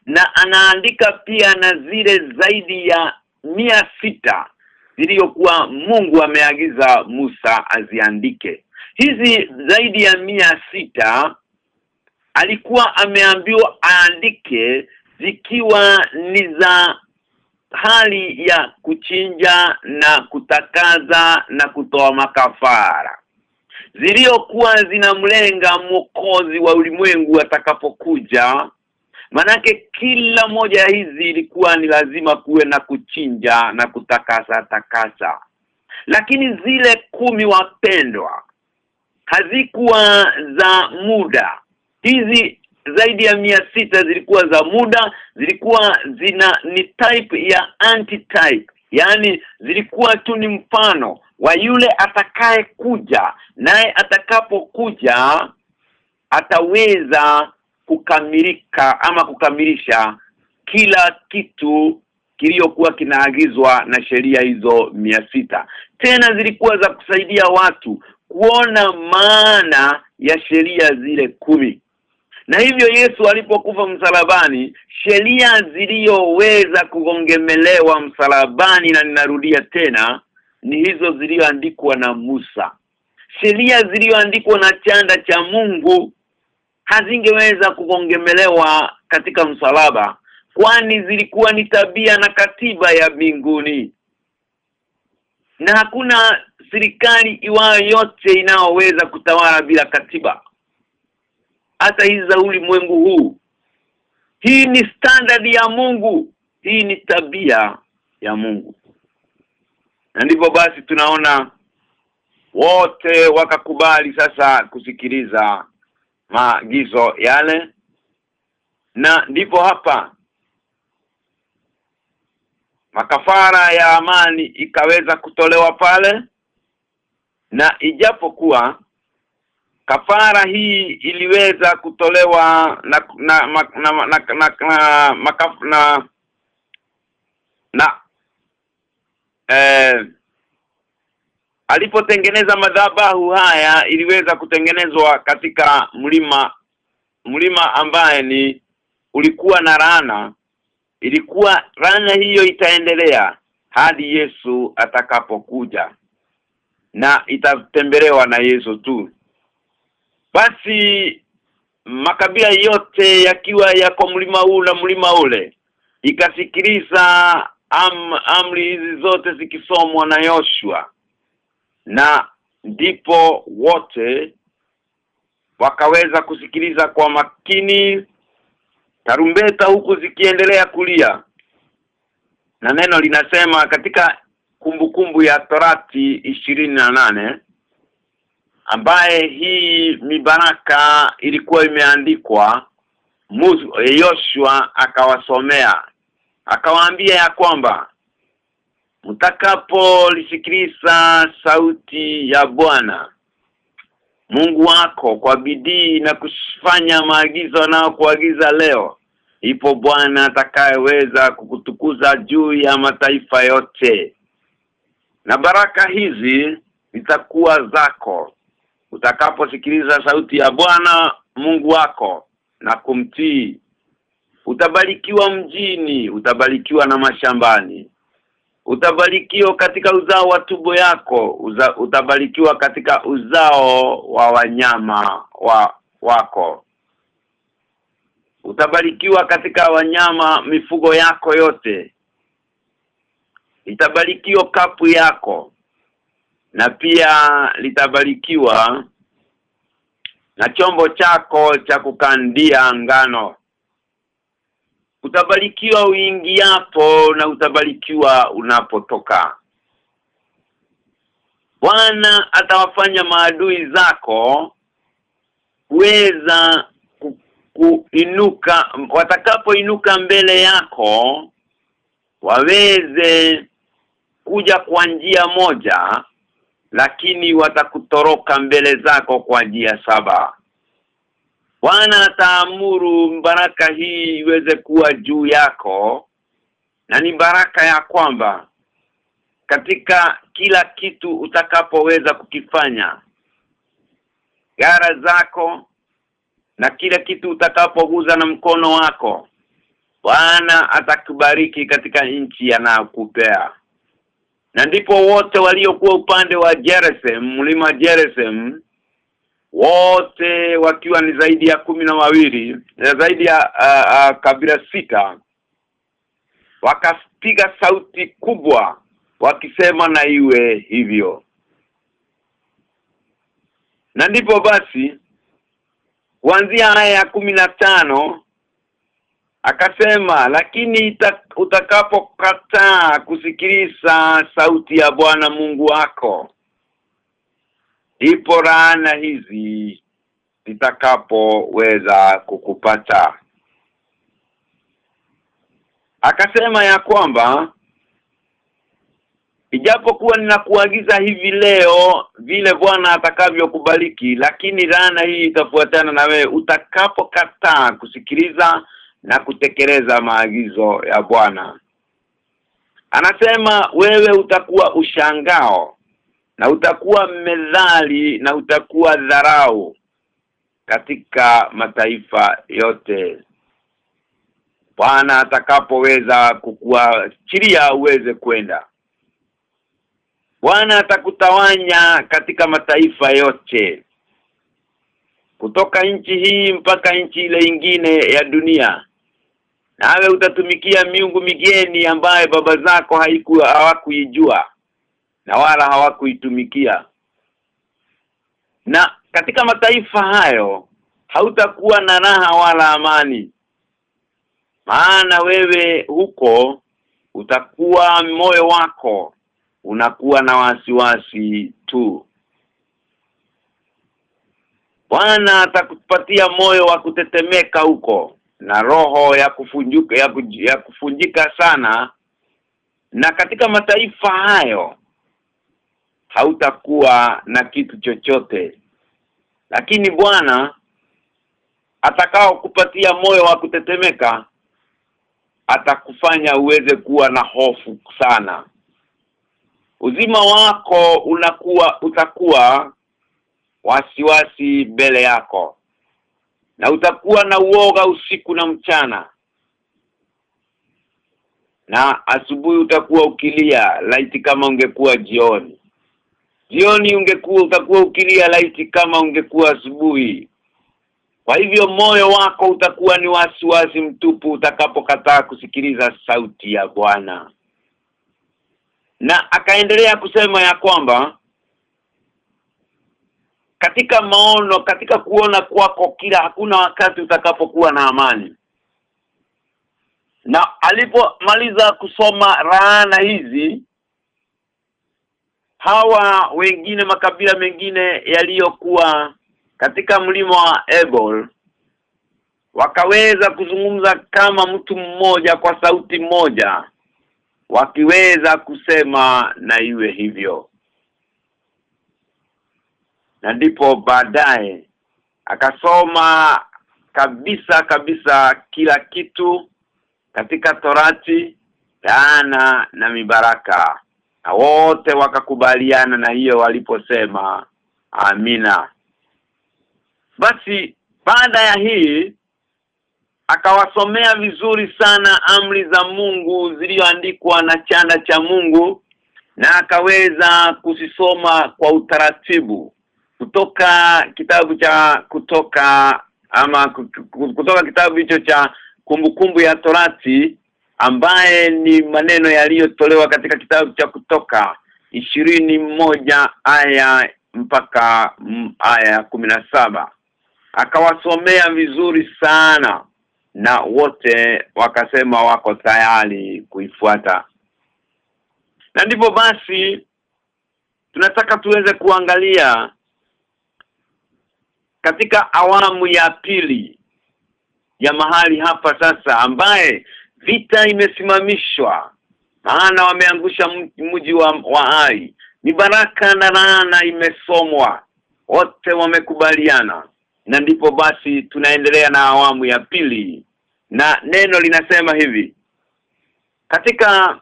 Na anaandika pia na zile zaidi ya mia sita ziliyokuwa Mungu ameagiza Musa aziandike. Hizi zaidi ya mia sita alikuwa ameambiwa aandike zikiwa ni za hali ya kuchinja na kutakaza na kutoa makafara. Ziliokuwa zinamlenga mwokozi wa ulimwengu atakapokuja manake kila moja ya hizi ilikuwa ni lazima kuwe na kuchinja na kutakasa takasa. Lakini zile kumi wapendwa hazikuwa za muda. Hizi zaidi ya mia sita zilikuwa za muda zilikuwa zina ni type ya anti-type. Yani zilikuwa tu ni mfano wa yule atakaye kuja. Naye atakapokuja ataweza kukamilika ama kukamilisha kila kitu kiliyokuwa kinaagizwa na sheria hizo mia sita. Tena zilikuwa za kusaidia watu kuona maana ya sheria zile kumi na hivyo Yesu alipokufa msalabani sheria ziliyoweza kugongemelewa msalabani na ninarudia tena ni hizo zilizoandikwa na Musa. Sheria zilizoandikwa na chanda cha Mungu hazingeweza kugongemelewa katika msalaba kwani zilikuwa ni tabia na katiba ya mbinguni. Na hakuna serikali iwayo yote inayoweza kutawala bila katiba hata hizi za ulimwengu huu. Hii ni standard ya Mungu. Hii ni tabia ya Mungu. Na ndivyo basi tunaona wote wakakubali sasa kusikiliza maagizo yale. Na ndipo hapa makafara ya amani ikaweza kutolewa pale. Na ijapokuwa kafara hii iliweza kutolewa na na na na na, na, na, makaf, na, na eh, alipotengeneza madhabahu haya iliweza kutengenezwa katika mlima mlima ambaye ni ulikuwa na rana. Ilikuwa rana hiyo itaendelea hadi Yesu atakapokuja na itatembelewa na Yesu tu basi makabila yote yakiwa yako mlima huu na mlima ule ikasikiliza am, amri hizi zote zikisomwa na Yoshua. Na ndipo wote wakaweza kusikiliza kwa makini tarumbeta huku zikiendelea kulia. Na neno linasema katika kumbukumbu kumbu ya Torati ishirini na nane ambaye hii mibaraka ilikuwa imeandikwa Yoshua akawasomea akawaambia ya kwamba mtakapolisikiliza sauti ya Bwana Mungu wako kwa bidii na kufanya maagizo nao kuagiza leo ipo Bwana atakayeweza kukutukuza juu ya mataifa yote. Na baraka hizi zitakuwa zako utakaposikiliza sauti ya Bwana Mungu wako na kumtii utabarikiwa mjini utabarikiwa na mashambani utabarikiwa katika uzao wa tubo yako uza, utabarikiwa katika uzao wa wanyama wa wako. Utabarikiwa katika wanyama mifugo yako yote. Itabarikiwa kapu yako na pia litabarikiwa na chombo chako cha kukandia ngano. Utabarikiwa uingiapo na utabarikiwa unapotoka. Bwana atawafanya maadui zako kuweza kuinuka watakapoinuka mbele yako waweze kuja kwa njia moja lakini watakutoroka mbele zako kwa njia saba. Bwana ataamuru baraka hii iweze kuwa juu yako na ni baraka ya kwamba katika kila kitu utakapoweza kukifanya gara zako na kila kitu utakapoguza na mkono wako Bwana atakubariki katika nchi anayokupea na ndipo wote waliokuwa upande wa Jerusalem mlima Jerusalem wote wakiwa ni zaidi ya kumi na wawili na zaidi ya uh, uh, kabila sita wakapiga sauti kubwa wakisema na iwe hivyo. Na ndipo basi kuanzia haya ya kumi na tano akasema lakini utakapokataa kusikiliza sauti ya Bwana Mungu wako ipo rana hizi zitakapoweza kukupata. Akasema ya kwamba ijapokuwa ninakuagiza hivi leo vile Bwana atakavyokubariki lakini laana hii itafuatana na wewe. Utakapokataa kusikiliza na kutekeleza maagizo ya Bwana. Anasema wewe utakuwa ushangao na utakuwa medhali na utakuwa dharau katika mataifa yote. Bwana atakapoweza kukuachilia uweze kwenda. Bwana atakutawanya katika mataifa yote kutoka nchi hii mpaka nchi ile ingine ya dunia nawe utatumikia miungu migeni ambaye baba zako hawakuijua na wala hawakuitumikia. Na katika mataifa hayo hautakuwa na raha wala amani. Maana wewe huko utakuwa moyo wako unakuwa na wasiwasi tu. Bwana atakupatia moyo wa kutetemeka huko na roho ya kufunjuka ya, kuj, ya kufunjika sana. Na katika mataifa hayo hautakuwa na kitu chochote. Lakini Bwana atakao kupatia moyo wa kutetemeka atakufanya uweze kuwa na hofu sana. Uzima wako unakuwa utakuwa wasiwasi mbele yako na utakuwa na uoga usiku na mchana. Na asubuhi utakuwa ukilia laiti kama ungekuwa jioni. Jioni ungekuwa utakuwa ukilia laiti kama ungekuwa asubuhi. Kwa hivyo moyo wako utakuwa ni wasiwasi mtupu utakapokataa kusikiliza sauti ya Bwana. Na akaendelea kusema ya kwamba katika maono katika kuona kwako kila hakuna wakati utakapokuwa na amani. Na alipomaliza kusoma raana hizi hawa wengine makabila mengine yaliyokuwa katika mlima wa Ebol wakaweza kuzungumza kama mtu mmoja kwa sauti moja wakiweza kusema na iwe hivyo na ndipo baadaye akasoma kabisa kabisa kila kitu katika torati laana na mibaraka. Na wote wakakubaliana na hiyo waliposema amina. Basi baada ya hii akawasomea vizuri sana amri za Mungu zilizoandikwa na chanda cha Mungu na akaweza kusisoma kwa utaratibu kutoka kitabu cha kutoka ama kutoka kitabu hicho cha kumbukumbu ya Torati ambaye ni maneno yaliyotolewa katika kitabu cha kutoka ishirini moja aya mpaka aya kumi na saba. Akawasomea vizuri sana na wote wakasema wako tayari kuifuata. Na ndipo basi tunataka tuweze kuangalia katika awamu ya pili ya mahali hapa sasa ambaye vita imesimamishwa. Maana wameangusha mji wa, wa Ai. Ni baraka na laana imesomwa. Wote wamekubaliana. Na ndipo basi tunaendelea na awamu ya pili. Na neno linasema hivi. Katika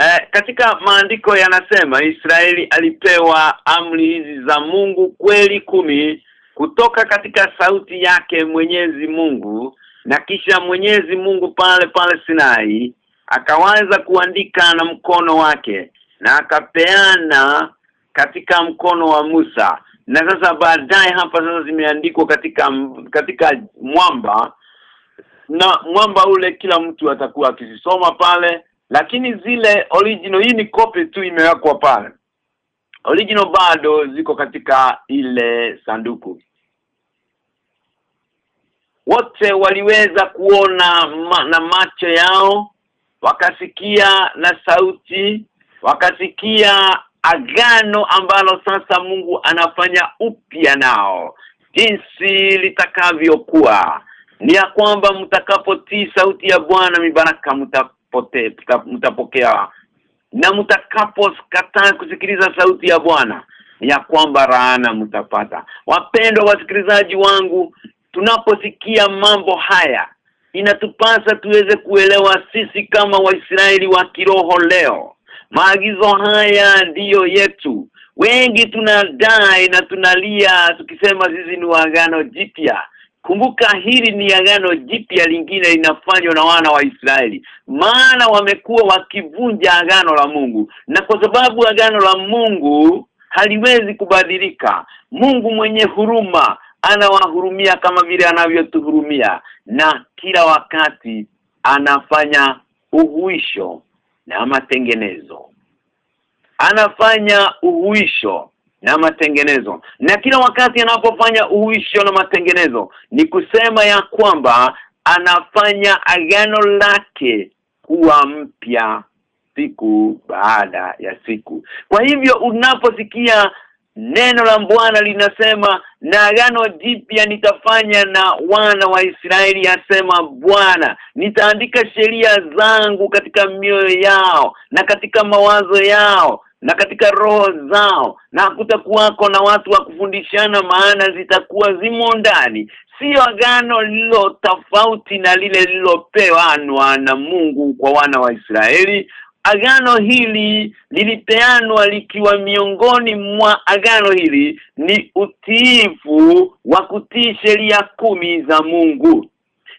eh, katika maandiko yanasema Israeli alipewa amri hizi za Mungu kweli kumi kutoka katika sauti yake Mwenyezi Mungu na kisha Mwenyezi Mungu pale pale Sinai akaanza kuandika na mkono wake na akapeana katika mkono wa Musa. Na sasa baadaye hapa sasa zimeandikwa katika katika mwamba na mwamba ule kila mtu atakuwa akisoma pale lakini zile original hii ni copy tu imewekwa pale. Original bado ziko katika ile sanduku. Wote waliweza kuona ma, na macho yao wakasikia na sauti wakasikia agano ambalo sasa Mungu anafanya upya nao. Jinsi litakavyokuwa. Ni ya kwamba mtakapotii sauti ya Bwana mibaraka mtapokea na mtakapokataa kusikiliza sauti ya Bwana ya kwamba laana mtapata wapendwa wasikilizaji wangu tunaposikia mambo haya inatupasa tuweze kuelewa sisi kama waisraeli wa kiroho leo. Maagizo haya ndiyo yetu. Wengi tunadai na tunalia tukisema sisi ni wagano jipya kumbuka hili ni agano jipya lingine linafanywa na wana wa Israeli. Maana wamekuwa wakivunja agano la Mungu. Na kwa sababu agano la Mungu haliwezi kubadilika Mungu mwenye huruma anawahurumia kama vile anavyotuhurumia. Na kila wakati anafanya uhuisho na matengenezo. Anafanya uhuisho na matengenezo. Na kila wakati anapofanya uhuisho na matengenezo ni kusema ya kwamba anafanya agano lake kuwa mpya siku baada ya siku. Kwa hivyo unaposikia neno la Bwana linasema na agano jipya nitafanya na wana wa Israeli asema Bwana. Nitaandika sheria zangu katika mioyo yao na katika mawazo yao na katika roho zao na hakutakuwako na watu wa kufundishana maana zitakuwa zimo ndani. Sio agano lilo tofauti na lile lilopewa na Mungu kwa wana wa Israeli. Agano hili lilipeanwa likiwa miongoni mwa agano hili ni utiifu wa kutii sheria kumi za Mungu.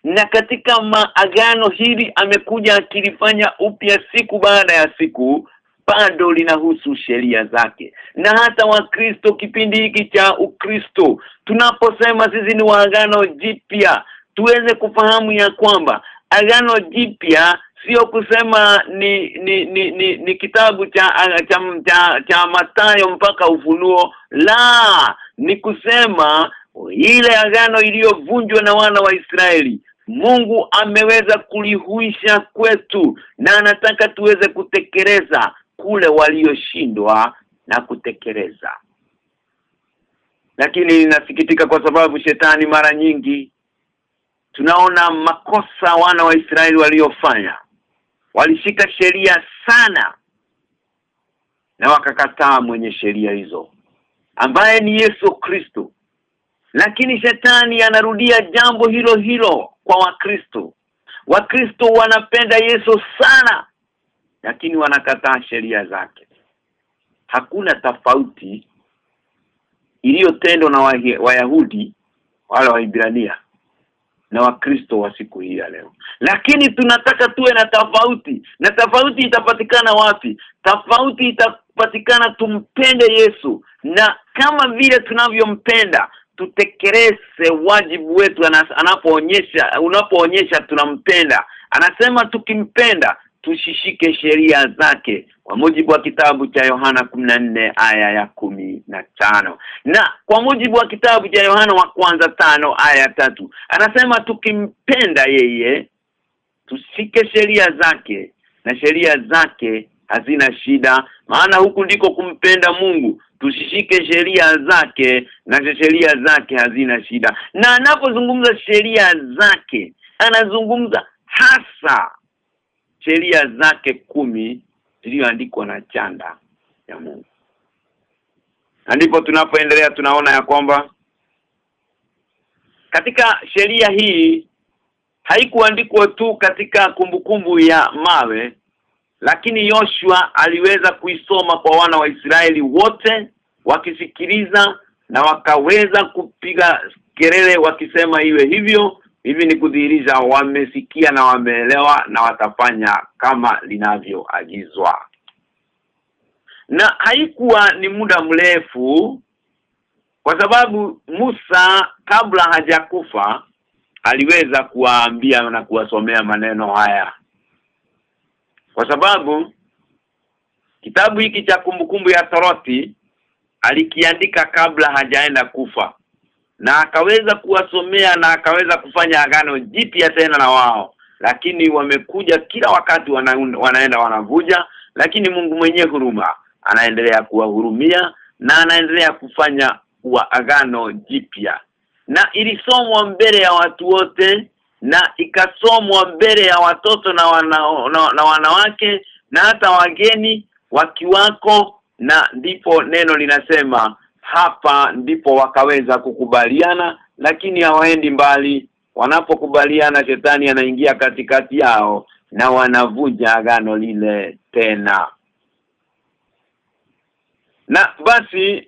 Na katika maagano hili amekuja akilifanya upya siku baada ya siku bado linahusu sheria zake. Na hata wakristo kipindi hiki cha ukristo tunaposema sisi ni waagano jipya tuweze kufahamu ya kwamba agano jipya sio kusema ni ni ni, ni, ni kitabu cha cha, cha cha Mathayo mpaka ufunuo. La ni kusema ile agano iliyovunjwa na wana wa Israeli Mungu ameweza kulihuisha kwetu na anataka tuweze kutekeleza kule walioshindwa na kutekeleza. Lakini ninasikitika kwa sababu shetani mara nyingi tunaona makosa wana wa Israeli waliofanya. Walishika sheria sana na wakakataa mwenye sheria hizo ambaye ni Yesu Kristo lakini shetani anarudia jambo hilo hilo kwa wakristo wakristo wanapenda Yesu sana lakini wanakataa sheria zake hakuna tofauti iliyotendwa na Wayahudi wale Waibrania na Wakristo wa siku hii ya leo. Lakini tunataka tuwe na tofauti. Na tofauti itapatikana wapi? Tofauti itapatikana tumpende Yesu na kama vile tunavyompenda tutekeleze wajibu wetu ana- anapoonyesha unapoonyesha tunampenda. Anasema tukimpenda tushishike sheria zake kwa mujibu wa kitabu cha Yohana nne aya ya kumi na tano. Na kwa mujibu wa kitabu cha Yohana wa kwanza tano aya ya tatu anasema tukimpenda yeye tusike sheria zake na sheria zake hazina shida. Maana huku ndiko kumpenda Mungu. Tusishike sheria zake na sheria zake hazina shida. Na anapozungumza sheria zake anazungumza hasa sheria zake kumi zilizoandikwa na chanda ya Mungu. Na ndipo tunapoendelea tunaona ya kwamba katika sheria hii haikuandikwa tu katika kumbukumbu ya mawe lakini Yoshua aliweza kuisoma kwa wana wa Israeli wote wakisikiliza na wakaweza kupiga kelele wakisema iwe hivyo hivi ni kudhihirisha wamesikia na wameelewa na watafanya kama linavyoagizwa. Na haikuwa ni muda mrefu kwa sababu Musa kabla hajakufa aliweza kuwaambia na kuwasomea maneno haya. Kwa sababu kitabu hiki cha kumbukumbu ya Torati alikiandika kabla hajaenda kufa na akaweza kuwasomea na akaweza kufanya agano jipya tena na wao. Lakini wamekuja kila wakati wana, wanaenda wanavuja. Lakini Mungu mwenye huruma anaendelea kuwahurumia na anaendelea kufanya wa agano jipya. Na ilisomwa mbele ya watu wote na ikasomwa mbele ya watoto na, wana, na, na wanawake na hata wageni wakiwako na ndipo neno linasema hapa ndipo wakaweza kukubaliana lakini hawaendi mbali. Wanapokubaliana shetani anaingia katikati yao na wanavuja agano lile tena. Na basi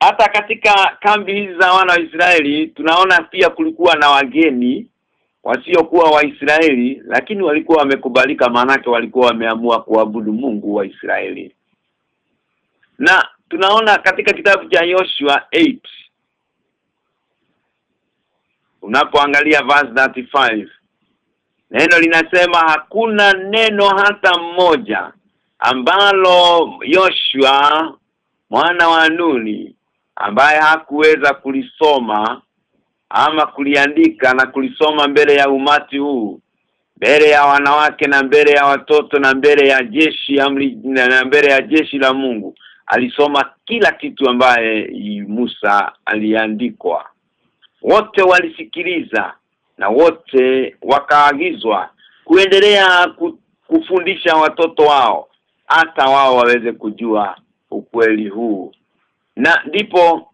hata katika kambi hizi za wana wa Israeli tunaona pia kulikuwa na wageni wasiokuwa Waisraeli lakini walikuwa wamekubalika maanake walikuwa wameamua kuabudu Mungu wa Israeli. Na tunaona katika kitabu cha Joshua 8 unapoangalia verse 35 neno linasema hakuna neno hata mmoja ambalo Joshua mwana wa Nuni ambaye hakuweza kulisoma ama kuliandika na kulisoma mbele ya umati huu mbele ya wanawake na mbele ya watoto na mbele ya jeshi amri na mbele ya jeshi la Mungu alisoma kila kitu ambaye Musa aliandikwa. Wote walisikiliza na wote wakaagizwa kuendelea kufundisha watoto wao hata wao waweze kujua ukweli huu. Na ndipo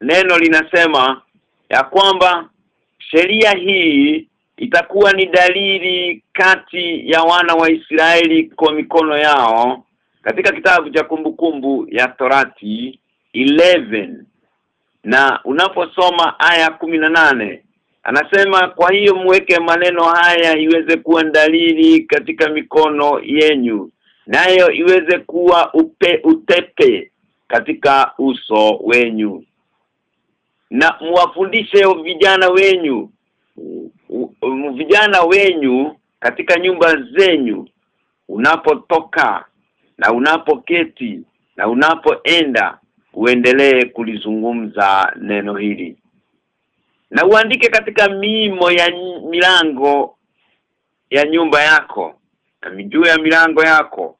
neno linasema ya kwamba sheria hii itakuwa ni dalili kati ya wana wa Israeli kwa mikono yao katika kitabu cha kumbukumbu ya Torati 11 na unaposoma aya nane anasema kwa hiyo muweke maneno haya iweze kuwa dalili katika mikono yenyu nayo iweze kuwa upe, utepe katika uso wenyu. Na mwafundishe vijana wenyu vijana wenyu katika nyumba zenyu unapotoka na unapoketi na unapoenda uendelee kulizungumza neno hili. Na uandike katika mimo ya milango ya nyumba yako na mijuu ya milango yako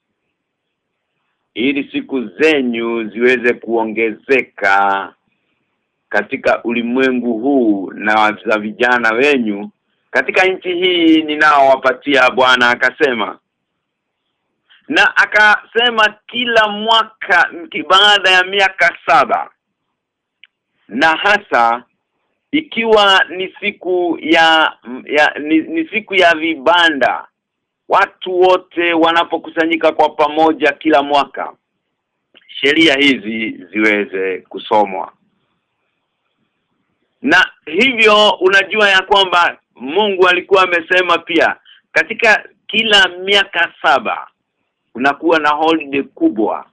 ili siku zenyu ziweze kuongezeka katika ulimwengu huu na za vijana wenyu. Katika nchi hii ninaowapatia Bwana akasema na akasema kila mwaka baada ya miaka saba. Na hasa ikiwa ni siku ya, ya ni, ni siku ya vibanda watu wote wanapokusanyika kwa pamoja kila mwaka sheria hizi ziweze kusomwa. Na hivyo unajua ya kwamba Mungu alikuwa amesema pia katika kila miaka saba kunakuwa na holiday kubwa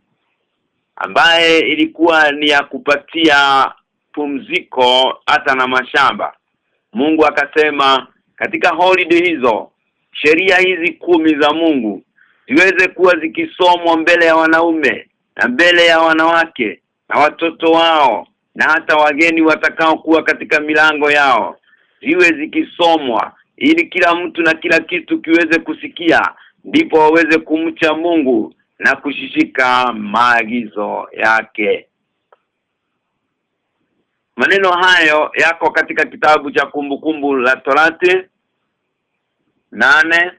ambaye ilikuwa ni ya kupatia pumziko hata na mashamba. Mungu akasema katika holiday hizo sheria hizi kumi za Mungu ziweze kuwa zikisomwa mbele ya wanaume na mbele ya wanawake na watoto wao na hata wageni watakao kuwa katika milango yao ziwe zikisomwa ili kila mtu na kila kitu kiweze kusikia ndipo waweze kumcha Mungu na kushishika maagizo yake. Maneno hayo yako katika kitabu cha kumbukumbu la Torati nane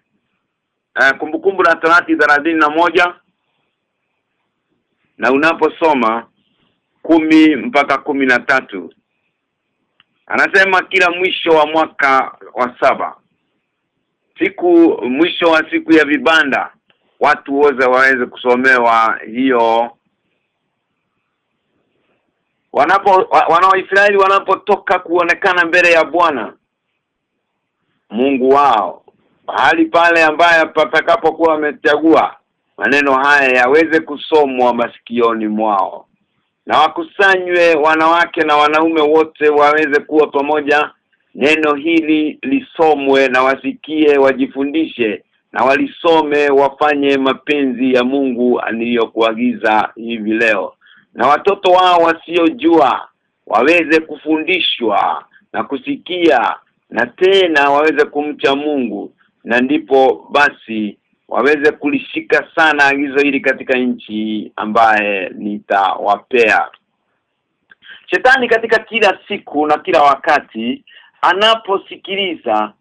uh, kumbukumbu la Torati na moja. Na unaposoma kumi mpaka kumi na tatu anasema kila mwisho wa mwaka wa saba siku mwisho wa siku ya vibanda watu wote waweze kusomewa hiyo. Wanapo wanaoisraeli wanapotoka kuonekana mbele ya Bwana Mungu wao mahali pale ambaye patakapokuwa amechagua maneno haya yaweze kusomwa masikioni mwao. Na wakusanywe wanawake na wanaume wote waweze kuwa pamoja neno hili lisomwe na wasikie wajifundishe na walisome wafanye mapenzi ya Mungu aliyokuagiza hivi leo. Na watoto wao wasiojua waweze kufundishwa na kusikia na tena waweze kumcha Mungu. Na ndipo basi waweze kulishika sana agizo hili katika nchi ambaye nitawapea. Shetani katika kila siku na kila wakati anaposikiliza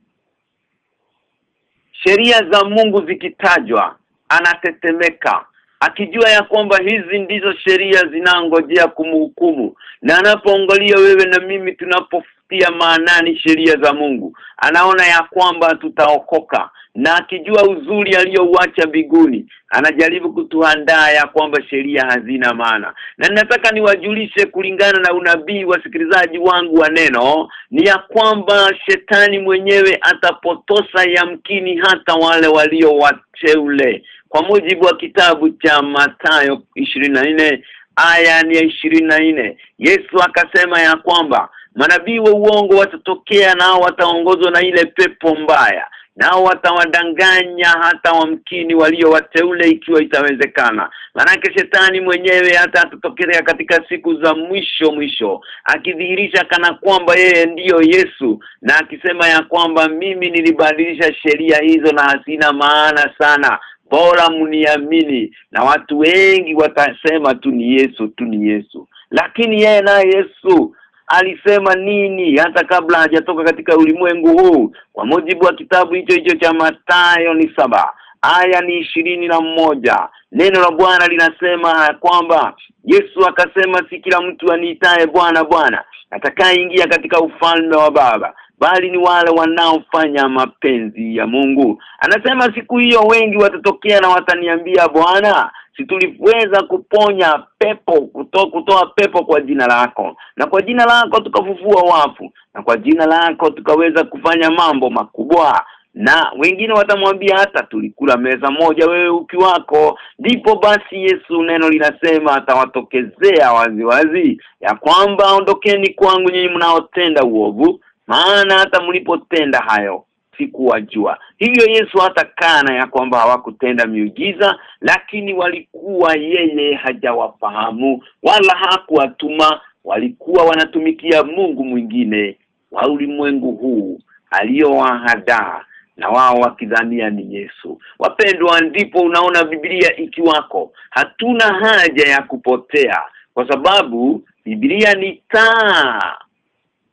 sheria za Mungu zikitajwa anatetemeka akijua ya kwamba hizi ndizo sheria zinangojea kumhukumu. Na anapoangalia wewe na mimi tunapofutia maanani sheria za Mungu anaona ya kwamba tutaokoka na akijua uzuri aliyouacha biguni anajaribu kutuandaa ya kwamba sheria hazina maana. Na ninataka niwajulishe kulingana na unabii wasikilizaji wangu wa neno ni ya kwamba shetani mwenyewe atapotosa yamkini hata wale walio wateule. Kwa mujibu wa kitabu cha Mathayo nne aya ni ya nne Yesu akasema ya kwamba manabii wa uongo watatokea nao wataongozwa na ile pepo mbaya nao watawadanganya hata wamkini walio wateule ikiwa itawezekana. Manake shetani mwenyewe hata atatokelea katika siku za mwisho mwisho akidhihirisha kana kwamba yeye ndiyo Yesu na akisema ya kwamba mimi nilibadilisha sheria hizo na hasina maana sana. Bora mniamini na watu wengi watasema tu ni Yesu tu ni Yesu. Lakini yeye na Yesu alisema nini hata kabla hajatoka katika ulimwengu huu. Kwa mujibu wa kitabu hicho hicho cha Mathayo ni saba aya ni ishirini na moja. Neno la Bwana linasema kwamba Yesu akasema si kila mtu aniitaye Bwana Bwana atakayeingia katika ufalme wa Baba bali ni wale wanaofanya mapenzi ya Mungu. Anasema siku hiyo wengi watatokea na wataniambia Bwana si tuliweza kuponya pepo kutoa kutoa pepo kwa jina lako. Na kwa jina lako tukafufua wafu. Na kwa jina lako tukaweza kufanya mambo makubwa. Na wengine watamwambia hata tulikula meza moja wewe ukiwako ndipo basi Yesu neno linasema atawatokezea wazi wazi ya kwamba ondokeni kwangu nyinyi mnaotenda uovu maana hata mlipotenda hayo sikuwajua hivyo Yesu hata kana ya kwamba hawakutenda miujiza lakini walikuwa yeye hajawafahamu wala hakuwatuma walikuwa wanatumikia Mungu mwingine wa ulimwengu huu aliyowahadaa na wao wakidhania ni Yesu. Wapendwa ndipo unaona Biblia ikiwako. Hatuna haja ya kupotea kwa sababu Biblia ni taa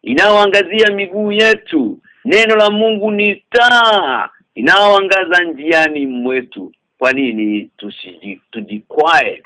inayoangazia miguu yetu. Neno la Mungu ni taa inaoangaza njiani mwetu. Kwa nini tusijikwae?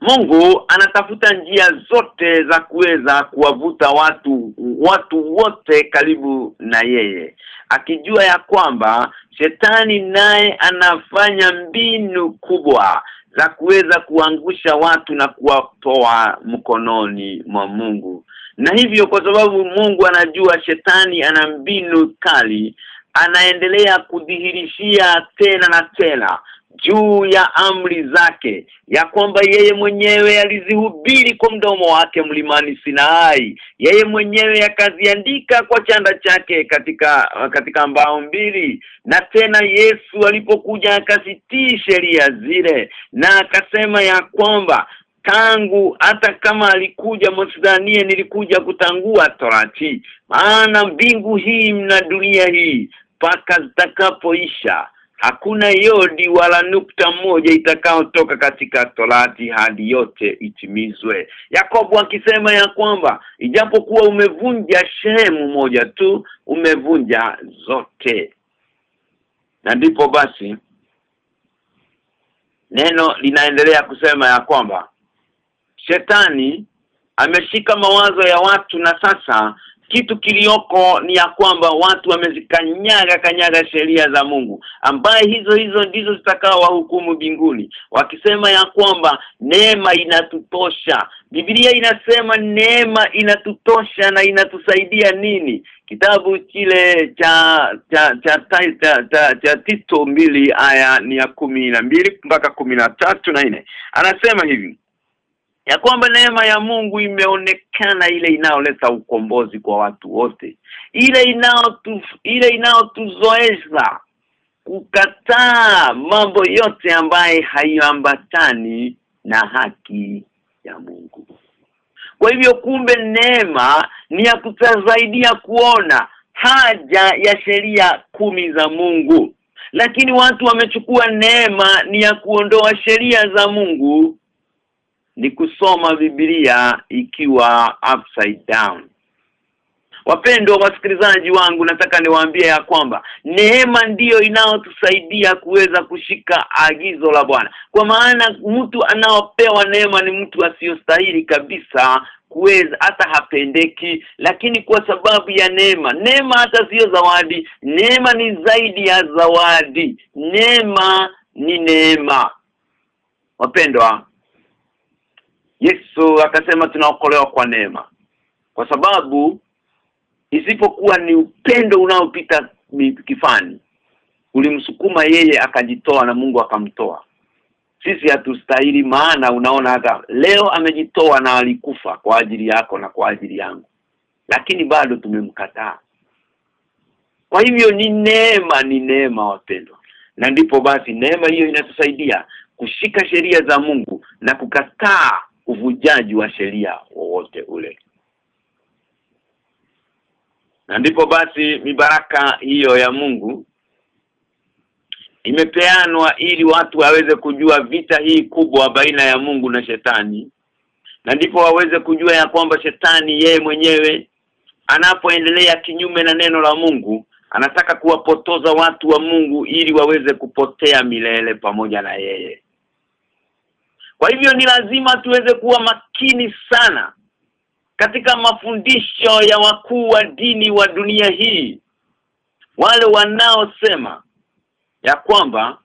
Mungu anatafuta njia zote za kuweza kuwavuta watu watu wote karibu na yeye akijua ya kwamba shetani naye anafanya mbinu kubwa za kuweza kuangusha watu na kuwatoa mkononi mwa Mungu na hivyo kwa sababu Mungu anajua shetani ana mbinu kali anaendelea kudhihirishia tena na tena juu ya amri zake ya kwamba yeye mwenyewe alizihubiri kwa mdomo wake mlimani Sinai. Yeye mwenyewe akaziandika kwa chanda chake katika katika mbao mbili. Na tena Yesu alipokuja akasitii sheria zile na akasema ya kwamba tangu hata kama alikuja msidhanie nilikuja kutangua torati. Maana mbingu hii na dunia hii paka zitakapoisha hakuna yodi wala nukta moja itakayotoka katika torati hadi yote itimizwe. Yakobo akisema ya kwamba ijapokuwa umevunja sehemu moja tu umevunja zote. Na ndipo basi neno linaendelea kusema ya kwamba shetani ameshika mawazo ya watu na sasa kitu kilioko ni ya kwamba watu wamezikanyaga kanyaga sheria za Mungu ambaye hizo hizo ndizo zitakao wahukumu binguni wakisema ya kwamba neema inatutosha. Biblia inasema neema inatutosha na inatusaidia nini? Kitabu kile cha cha cha cha, cha, cha, cha Tito mbili aya ni ya kumi na mbili mpaka kumi na tatu na nne. Anasema hivi ya kwamba neema ya Mungu imeonekana ile inayoleta ukombozi kwa watu wote. Ile inayotu ile inayotuzoesha kukataa mambo yote ambaye haiambatani na haki ya Mungu. Kwa hivyo kumbe neema ni ya kutazaidia kuona haja ya sheria kumi za Mungu. Lakini watu wamechukua neema ni ya kuondoa sheria za Mungu ni kusoma Biblia ikiwa upside down. Wapendwa wasikilizaji wangu nataka niwaambie ya kwamba neema ndiyo inayotusaidia kuweza kushika agizo la Bwana. Kwa maana mtu anaopewa neema ni mtu asiyostahili kabisa kuweza hata hapendeki lakini kwa sababu ya neema neema hata sio zawadi neema ni zaidi ya zawadi neema ni neema wapendwa Yesu akasema tunaokolewa kwa neema. Kwa sababu isipokuwa ni upendo unaopita kifani ulimsukuma yeye akajitoa na Mungu akamtoa. Sisi hatustahili maana unaona hata leo amejitoa na alikufa kwa ajili yako na kwa ajili yangu. Lakini bado tumemkataa. Kwa hivyo ni neema ni neema wapendwa. Na ndipo basi neema hiyo inatusaidia kushika sheria za Mungu na kukataa uvujaji wa sheria wowote ule. Na ndipo basi mibaraka hiyo ya Mungu imepeanwa ili watu waweze kujua vita hii kubwa baina ya Mungu na shetani. Na ndipo waweze kujua ya kwamba shetani yeye mwenyewe anapoendelea kinyume na neno la Mungu anataka kuwapotoza watu wa Mungu ili waweze kupotea milele pamoja na yeye kwa hivyo ni lazima tuweze kuwa makini sana katika mafundisho ya wakuu wa dini wa dunia hii wale wanaosema ya kwamba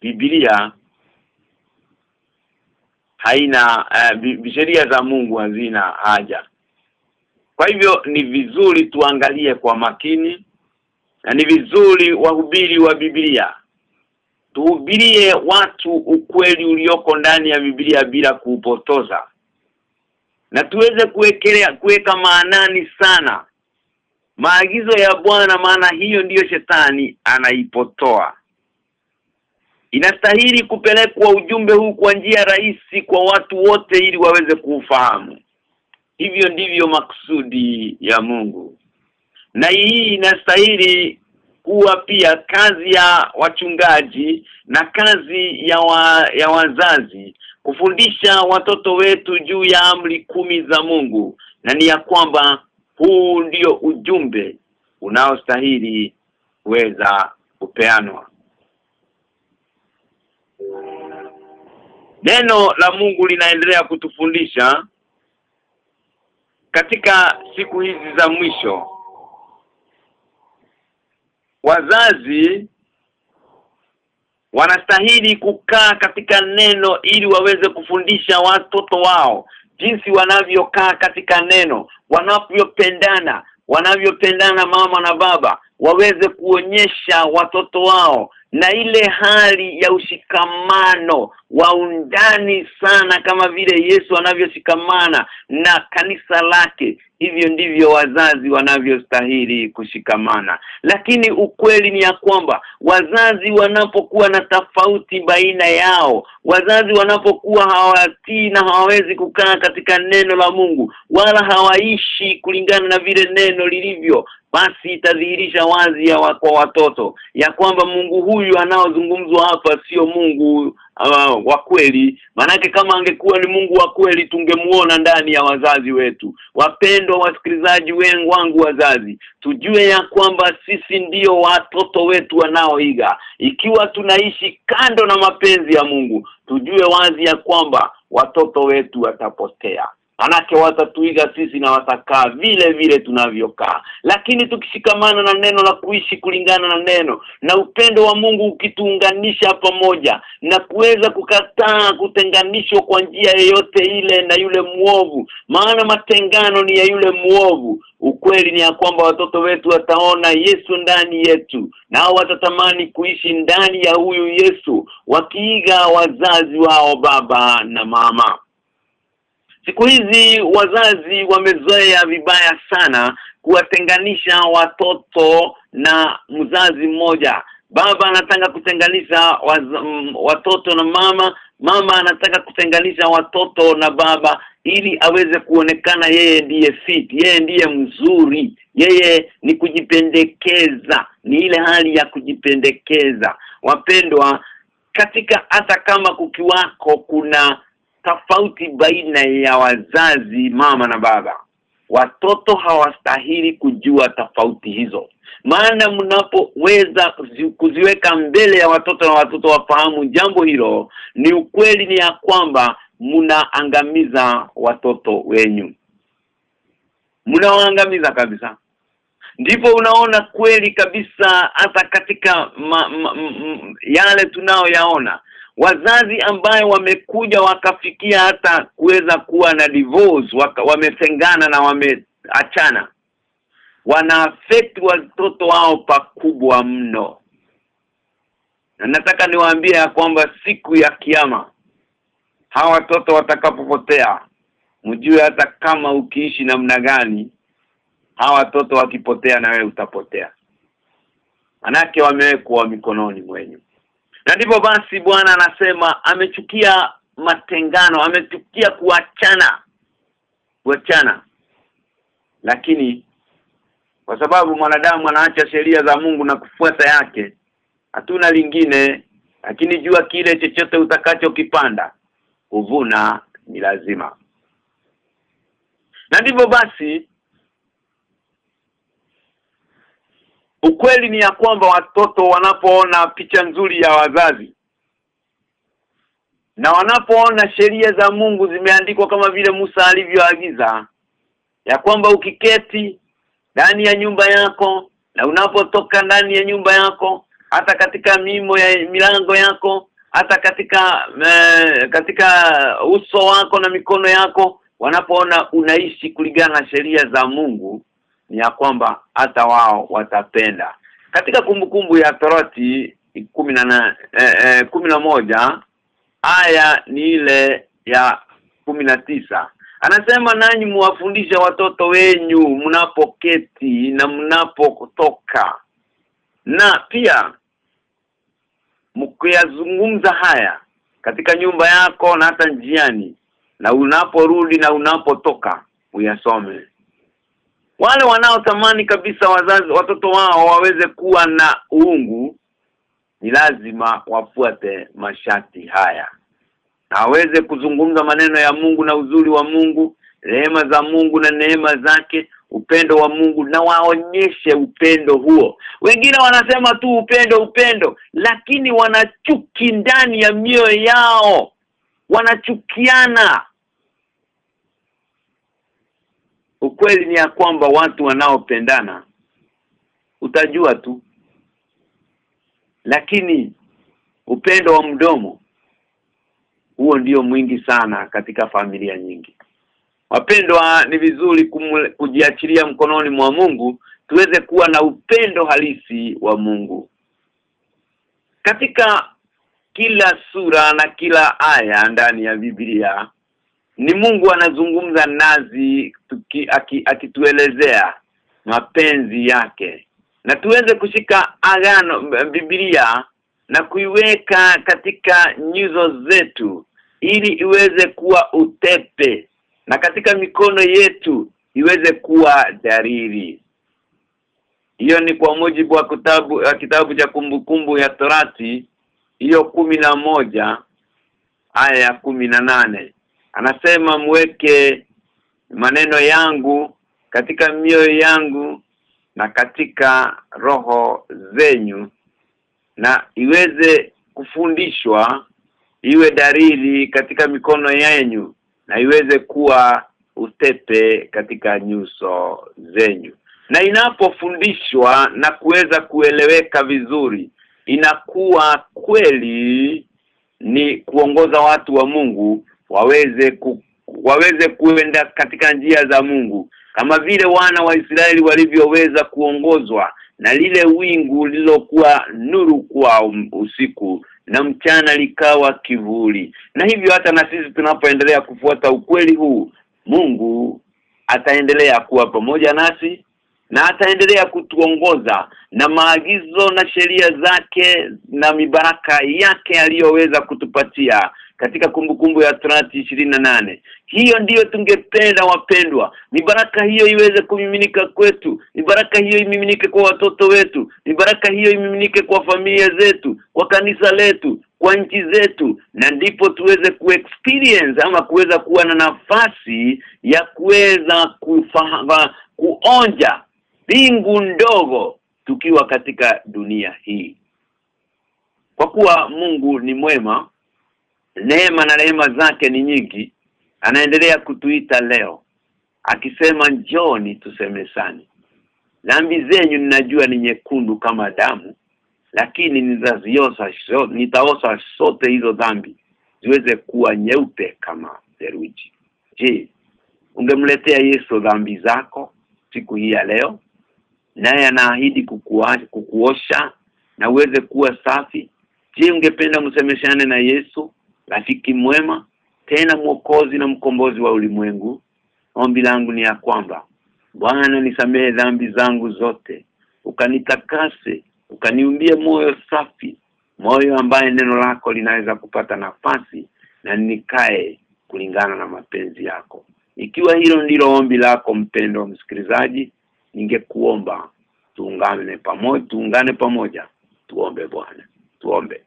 Biblia haina uh, sheria za Mungu hazina haja. Kwa hivyo ni vizuri tuangalie kwa makini na ni vizuri wahubiri wa Biblia tuhubirie watu ukweli ulioko ndani ya Biblia bila kuupotoza. Na tuweze kuwekelea kuweka maanani sana. Maagizo ya Bwana maana hiyo ndiyo shetani anaipotoa. Inastahili kupelekwa ujumbe huu kwa njia rahisi kwa watu wote ili waweze kuufahamu. Hivyo ndivyo maksudi ya Mungu. Na hii inastahili kuwa pia kazi ya wachungaji na kazi ya wa, ya wazazi kufundisha watoto wetu juu ya amri kumi za Mungu na ni ya kwamba huu ndio ujumbe unaostahili kuweza kupeanwa. Neno la Mungu linaendelea kutufundisha katika siku hizi za mwisho wazazi wanastahili kukaa katika neno ili waweze kufundisha watoto wao jinsi wanavyokaa katika neno wanavyopendana wanavyopendana mama na baba waweze kuonyesha watoto wao na ile hali ya ushikamano wa undani sana kama vile Yesu anavyoshikamana na kanisa lake hivyo ndivyo wazazi wanavyostahili kushikamana. Lakini ukweli ni ya kwamba wazazi wanapokuwa na tofauti baina yao wazazi wanapokuwa hawatii na hawawezi kukaa katika neno la Mungu wala hawaishi kulingana na vile neno lilivyo basi itadhihirisha wazi ya wa, kwa watoto ya kwamba Mungu huyu anaozungumzwa hapa sio Mungu uh, wa kweli. Manake kama angekuwa ni Mungu wa kweli tungemuona ndani ya wazazi wetu. Wapendwa wasikilizaji wengu wangu wazazi tujue ya kwamba sisi ndiyo watoto wetu wanaoiga. Ikiwa tunaishi kando na mapenzi ya Mungu tujue wazi ya kwamba watoto wetu watapotea Manake watatuiga sisi na watakaa vile vile tunavyokaa. Lakini tukishikamana na neno na kuishi kulingana na neno na upendo wa Mungu ukituunganisha pamoja na kuweza kukataa kutenganishwa kwa njia yoyote ile na yule muovu. Maana matengano ni ya yule muovu. Ukweli ni ya kwamba watoto wetu wataona Yesu ndani yetu nao watatamani kuishi ndani ya huyu Yesu wakiiga wazazi wao baba na mama. Siku hizi wazazi wamezoea vibaya sana kuwatenganisha watoto na mzazi mmoja. Baba anataka kutenganisha waz, m, watoto na mama, mama anataka kutenganisha watoto na baba ili aweze kuonekana yeye ndiye fit, yeye ndiye mzuri, yeye ni kujipendekeza, ni ile hali ya kujipendekeza. Wapendwa, katika hata kama kukiwako kuna tofauti baina ya wazazi mama na baba. Watoto hawastahili kujua tofauti hizo. Maana mnapoweza kuziweka mbele ya watoto na watoto wafahamu jambo hilo ni ukweli ni ya kwamba mnaangamiza watoto wenyu. Mnawaangamiza kabisa. Ndipo unaona kweli kabisa hata katika ma, ma, m, yale tunayoyaona wazazi ambaye wamekuja wakafikia hata kuweza kuwa na divorce wametengana na wameachana wana affect watoto wao pakubwa mno. Na nataka niwaambie ya kwamba siku ya kiyama hawa watoto watakapopotea mjue hata kama ukiishi namna gani hawa watoto wakipotea na wewe utapotea. Manake wamewekwa mikononi mwenyu na ndivyo basi Bwana anasema amechukia matengano, amechukia kuachana. Kuachana. Lakini kwa sababu mwanadamu anaacha sheria za Mungu na kufuata yake, hatuna lingine lakini jua kile chochote utakachokipanda kuvuna ni lazima. Na ndivyo basi ukweli ni ya kwamba watoto wanapoona picha nzuri ya wazazi na wanapoona sheria za Mungu zimeandikwa kama vile Musa alivyoagiza ya kwamba ukiketi ndani ya nyumba yako na unapotoka ndani ya nyumba yako hata katika mimo ya milango yako hata katika me, katika uso wako na mikono yako wanapoona unaishi kulingana na sheria za Mungu ni ya kwamba hata wao watapenda. Katika kumbukumbu kumbu ya Torati kumi na eh, eh, kumi na moja aya ni ile ya kumi na tisa. Anasema nanyi muwafundisha watoto wenyu mnapoketi na mnapotoka. Na pia mkiyazungumza haya katika nyumba yako na hata njiani na unaporudi na unapotoka uyasome wale wanaotamani kabisa wazazi watoto wao waweze kuwa na uungu ni lazima wafuate mashati haya. Aweze kuzungumza maneno ya Mungu na uzuri wa Mungu rehema za Mungu na neema zake upendo wa Mungu na waonyeshe upendo huo. Wengine wanasema tu upendo upendo lakini wanachuki ndani ya mioyo yao wanachukiana ukweli ni ya kwamba watu wanaopendana utajua tu. Lakini upendo wa mdomo huo ndio mwingi sana katika familia nyingi. Wapendwa ni vizuri kujiachilia mkononi mwa Mungu tuweze kuwa na upendo halisi wa Mungu. Katika kila sura na kila aya ndani ya Biblia ni Mungu anazungumza nazi akituelezea aki, mapenzi yake. Na tuweze kushika agano Biblia na kuiweka katika nyuzo zetu ili iweze kuwa utepe na katika mikono yetu iweze kuwa dariri hiyo ni kwa mujibu wa kitabu wa kitabu cha kumbukumbu ya Torati hiyo moja aya ya nane anasema mweke maneno yangu katika mioyo yangu na katika roho zenyu na iweze kufundishwa iwe dalili katika mikono yenyu na iweze kuwa utepe katika nyuso zenyu. Na inapofundishwa na kuweza kueleweka vizuri inakuwa kweli ni kuongoza watu wa Mungu waweze ku, waweze kuenda katika njia za Mungu. Kama vile wana wa Israeli walivyoweza kuongozwa na lile wingu lilokuwa nuru kwa usiku na mchana likawa kivuli. Na hivyo hata na sisi tunapoendelea kufuata ukweli huu Mungu ataendelea kuwa pamoja nasi na ataendelea kutuongoza na maagizo na sheria zake na mibaraka yake aliyoweza kutupatia katika kumbukumbu ya Torati nane. Hiyo ndiyo tungependa wapendwa. Ni baraka hiyo iweze kumiminika kwetu. Ni baraka hiyo imiminike kwa watoto wetu. Ni baraka hiyo imiminike kwa familia zetu kwa kanisa letu kwa nchi zetu. Na ndipo tuweze kuexperience ama kuweza kuwa na nafasi ya kuweza kufahamu kuonja bingu ndogo tukiwa katika dunia hii. Kwa kuwa Mungu ni mwema neema na rehema zake ni nyingi. Anaendelea kutuita leo akisema njoni tusemesane dhambi zenyu ninajua ni nyekundu kama damu lakini nitaziosa nitaosa sote hizo dhambi ziweze kuwa nyeupe kama theluji. Je ungemletea Yesu dhambi zako siku hii ya leo? Naye anaahidi kukuosha, kukuosha na uweze kuwa safi. Je ungependa msemeshane na Yesu rafiki mwema tena mwokozi na mkombozi wa ulimwengu. Ombi langu ni ya kwamba Bwana nisamehe dhambi zangu zote. Ukanitakase ukaniumbie moyo safi moyo ambaye neno lako linaweza kupata nafasi na nikae kulingana na mapenzi yako. Ikiwa hilo ndilo ombi lako mpendo wa msikilizaji ningekuomba tuungane pamoja tuungane pamoja. Tuombe Bwana. Tuombe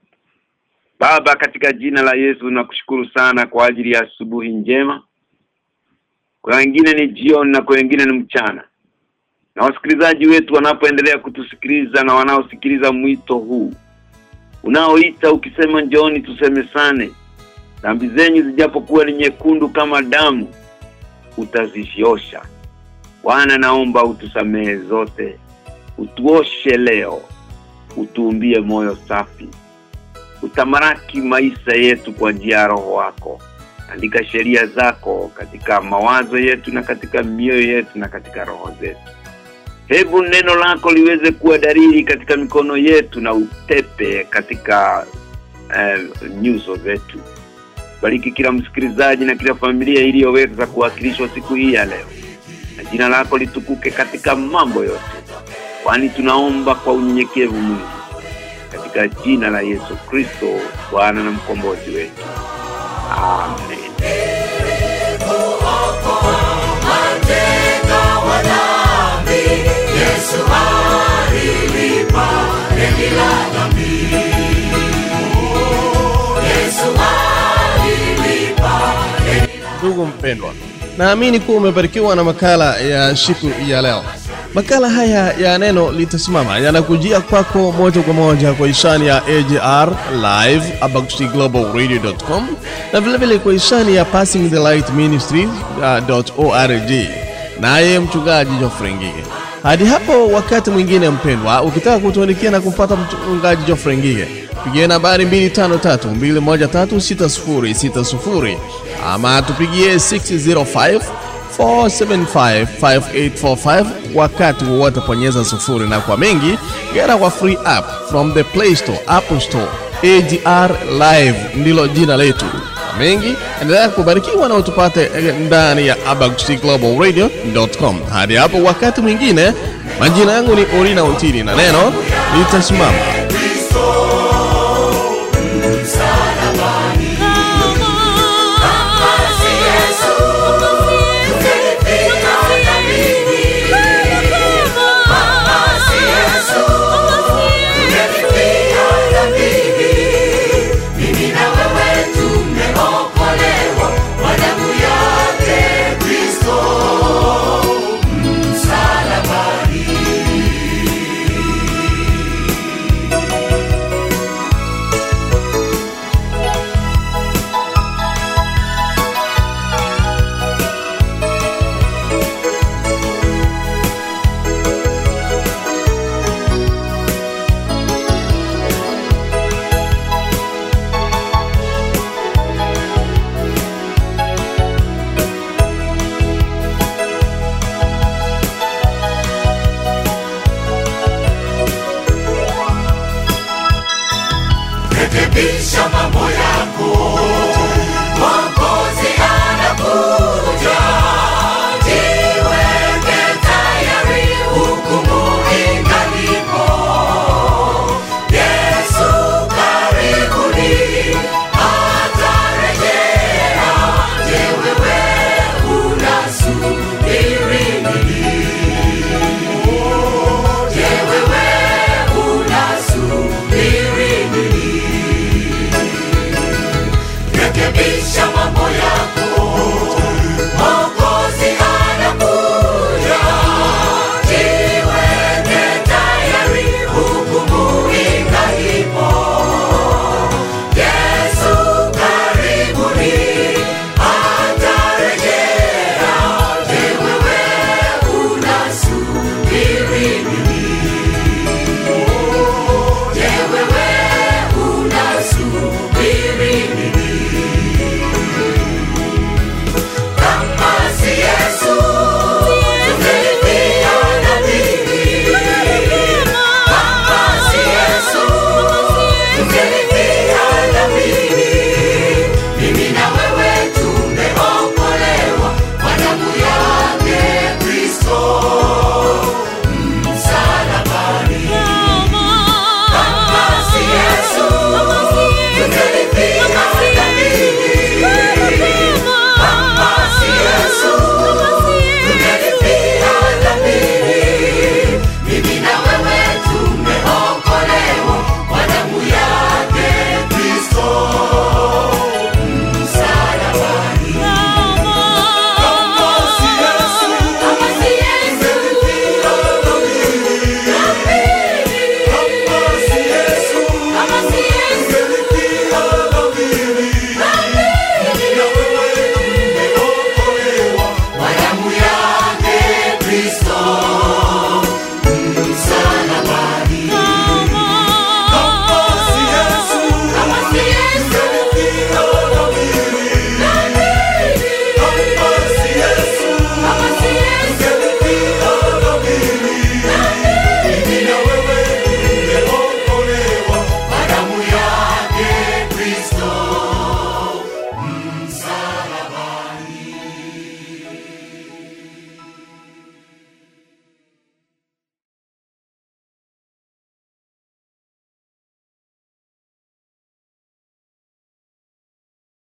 Baba katika jina la Yesu nakushukuru sana kwa ajili ya asubuhi njema. Kwa wengine ni jioni na kwa wengine ni mchana. Na wasikilizaji wetu wanapoendelea kutusikiliza na wanaosikiliza mwito huu unaoita ukisema njoni tusemesane dhambi zenyu zijapokuwa ni nyekundu kama damu utazishosha Bwana naomba utusamehe zote utuoshe leo utuumbie moyo safi utamaraki maisha yetu kwa njia ya roho wako. Andika sheria zako katika mawazo yetu na katika mioyo yetu na katika roho zetu. Hebu neno lako liweze kuwa dalili katika mikono yetu na utepe katika uh, nyuso zetu. Bariki kila msikilizaji na kila familia iliyoweza kuwakilishwa siku hii ya leo. Na jina lako litukuke katika mambo yote. Kwani tunaomba kwa unyenyekevu mwingi katika jina la Yesu Kristo Bwana na mkombozi wetu. Amen. Ndugu mpendwa naamini kuwa umebarikiwa na makala ya siku ya leo Makala haya ya neno litasimama yanakujia kwako moja kwa moja kwa ishani ya AGR live abacusticglobalradio.com na vilevile kwa ishani ya Passing the Light Ministries.org. Uh, Naye mchungaji Geoffrey Ngige. Hadi hapo wakati mwingine mpendwa, ukitaka kutuandikia na kumpata mchungaji Geoffrey Ngige, pigie nambari 253 213 6060 ama tupigie 605 4755845 wakati wowote ponyeza sufuri na kwa mengi. Gera kwa free app from the play store apple store agr live ndilo jina letu. Kwa mengi endelea kubarikiwa na utupate ndani ya abacusticglobalradio.com hadi hapo wakati mwingine majina yangu ni orina utini na neno litasimama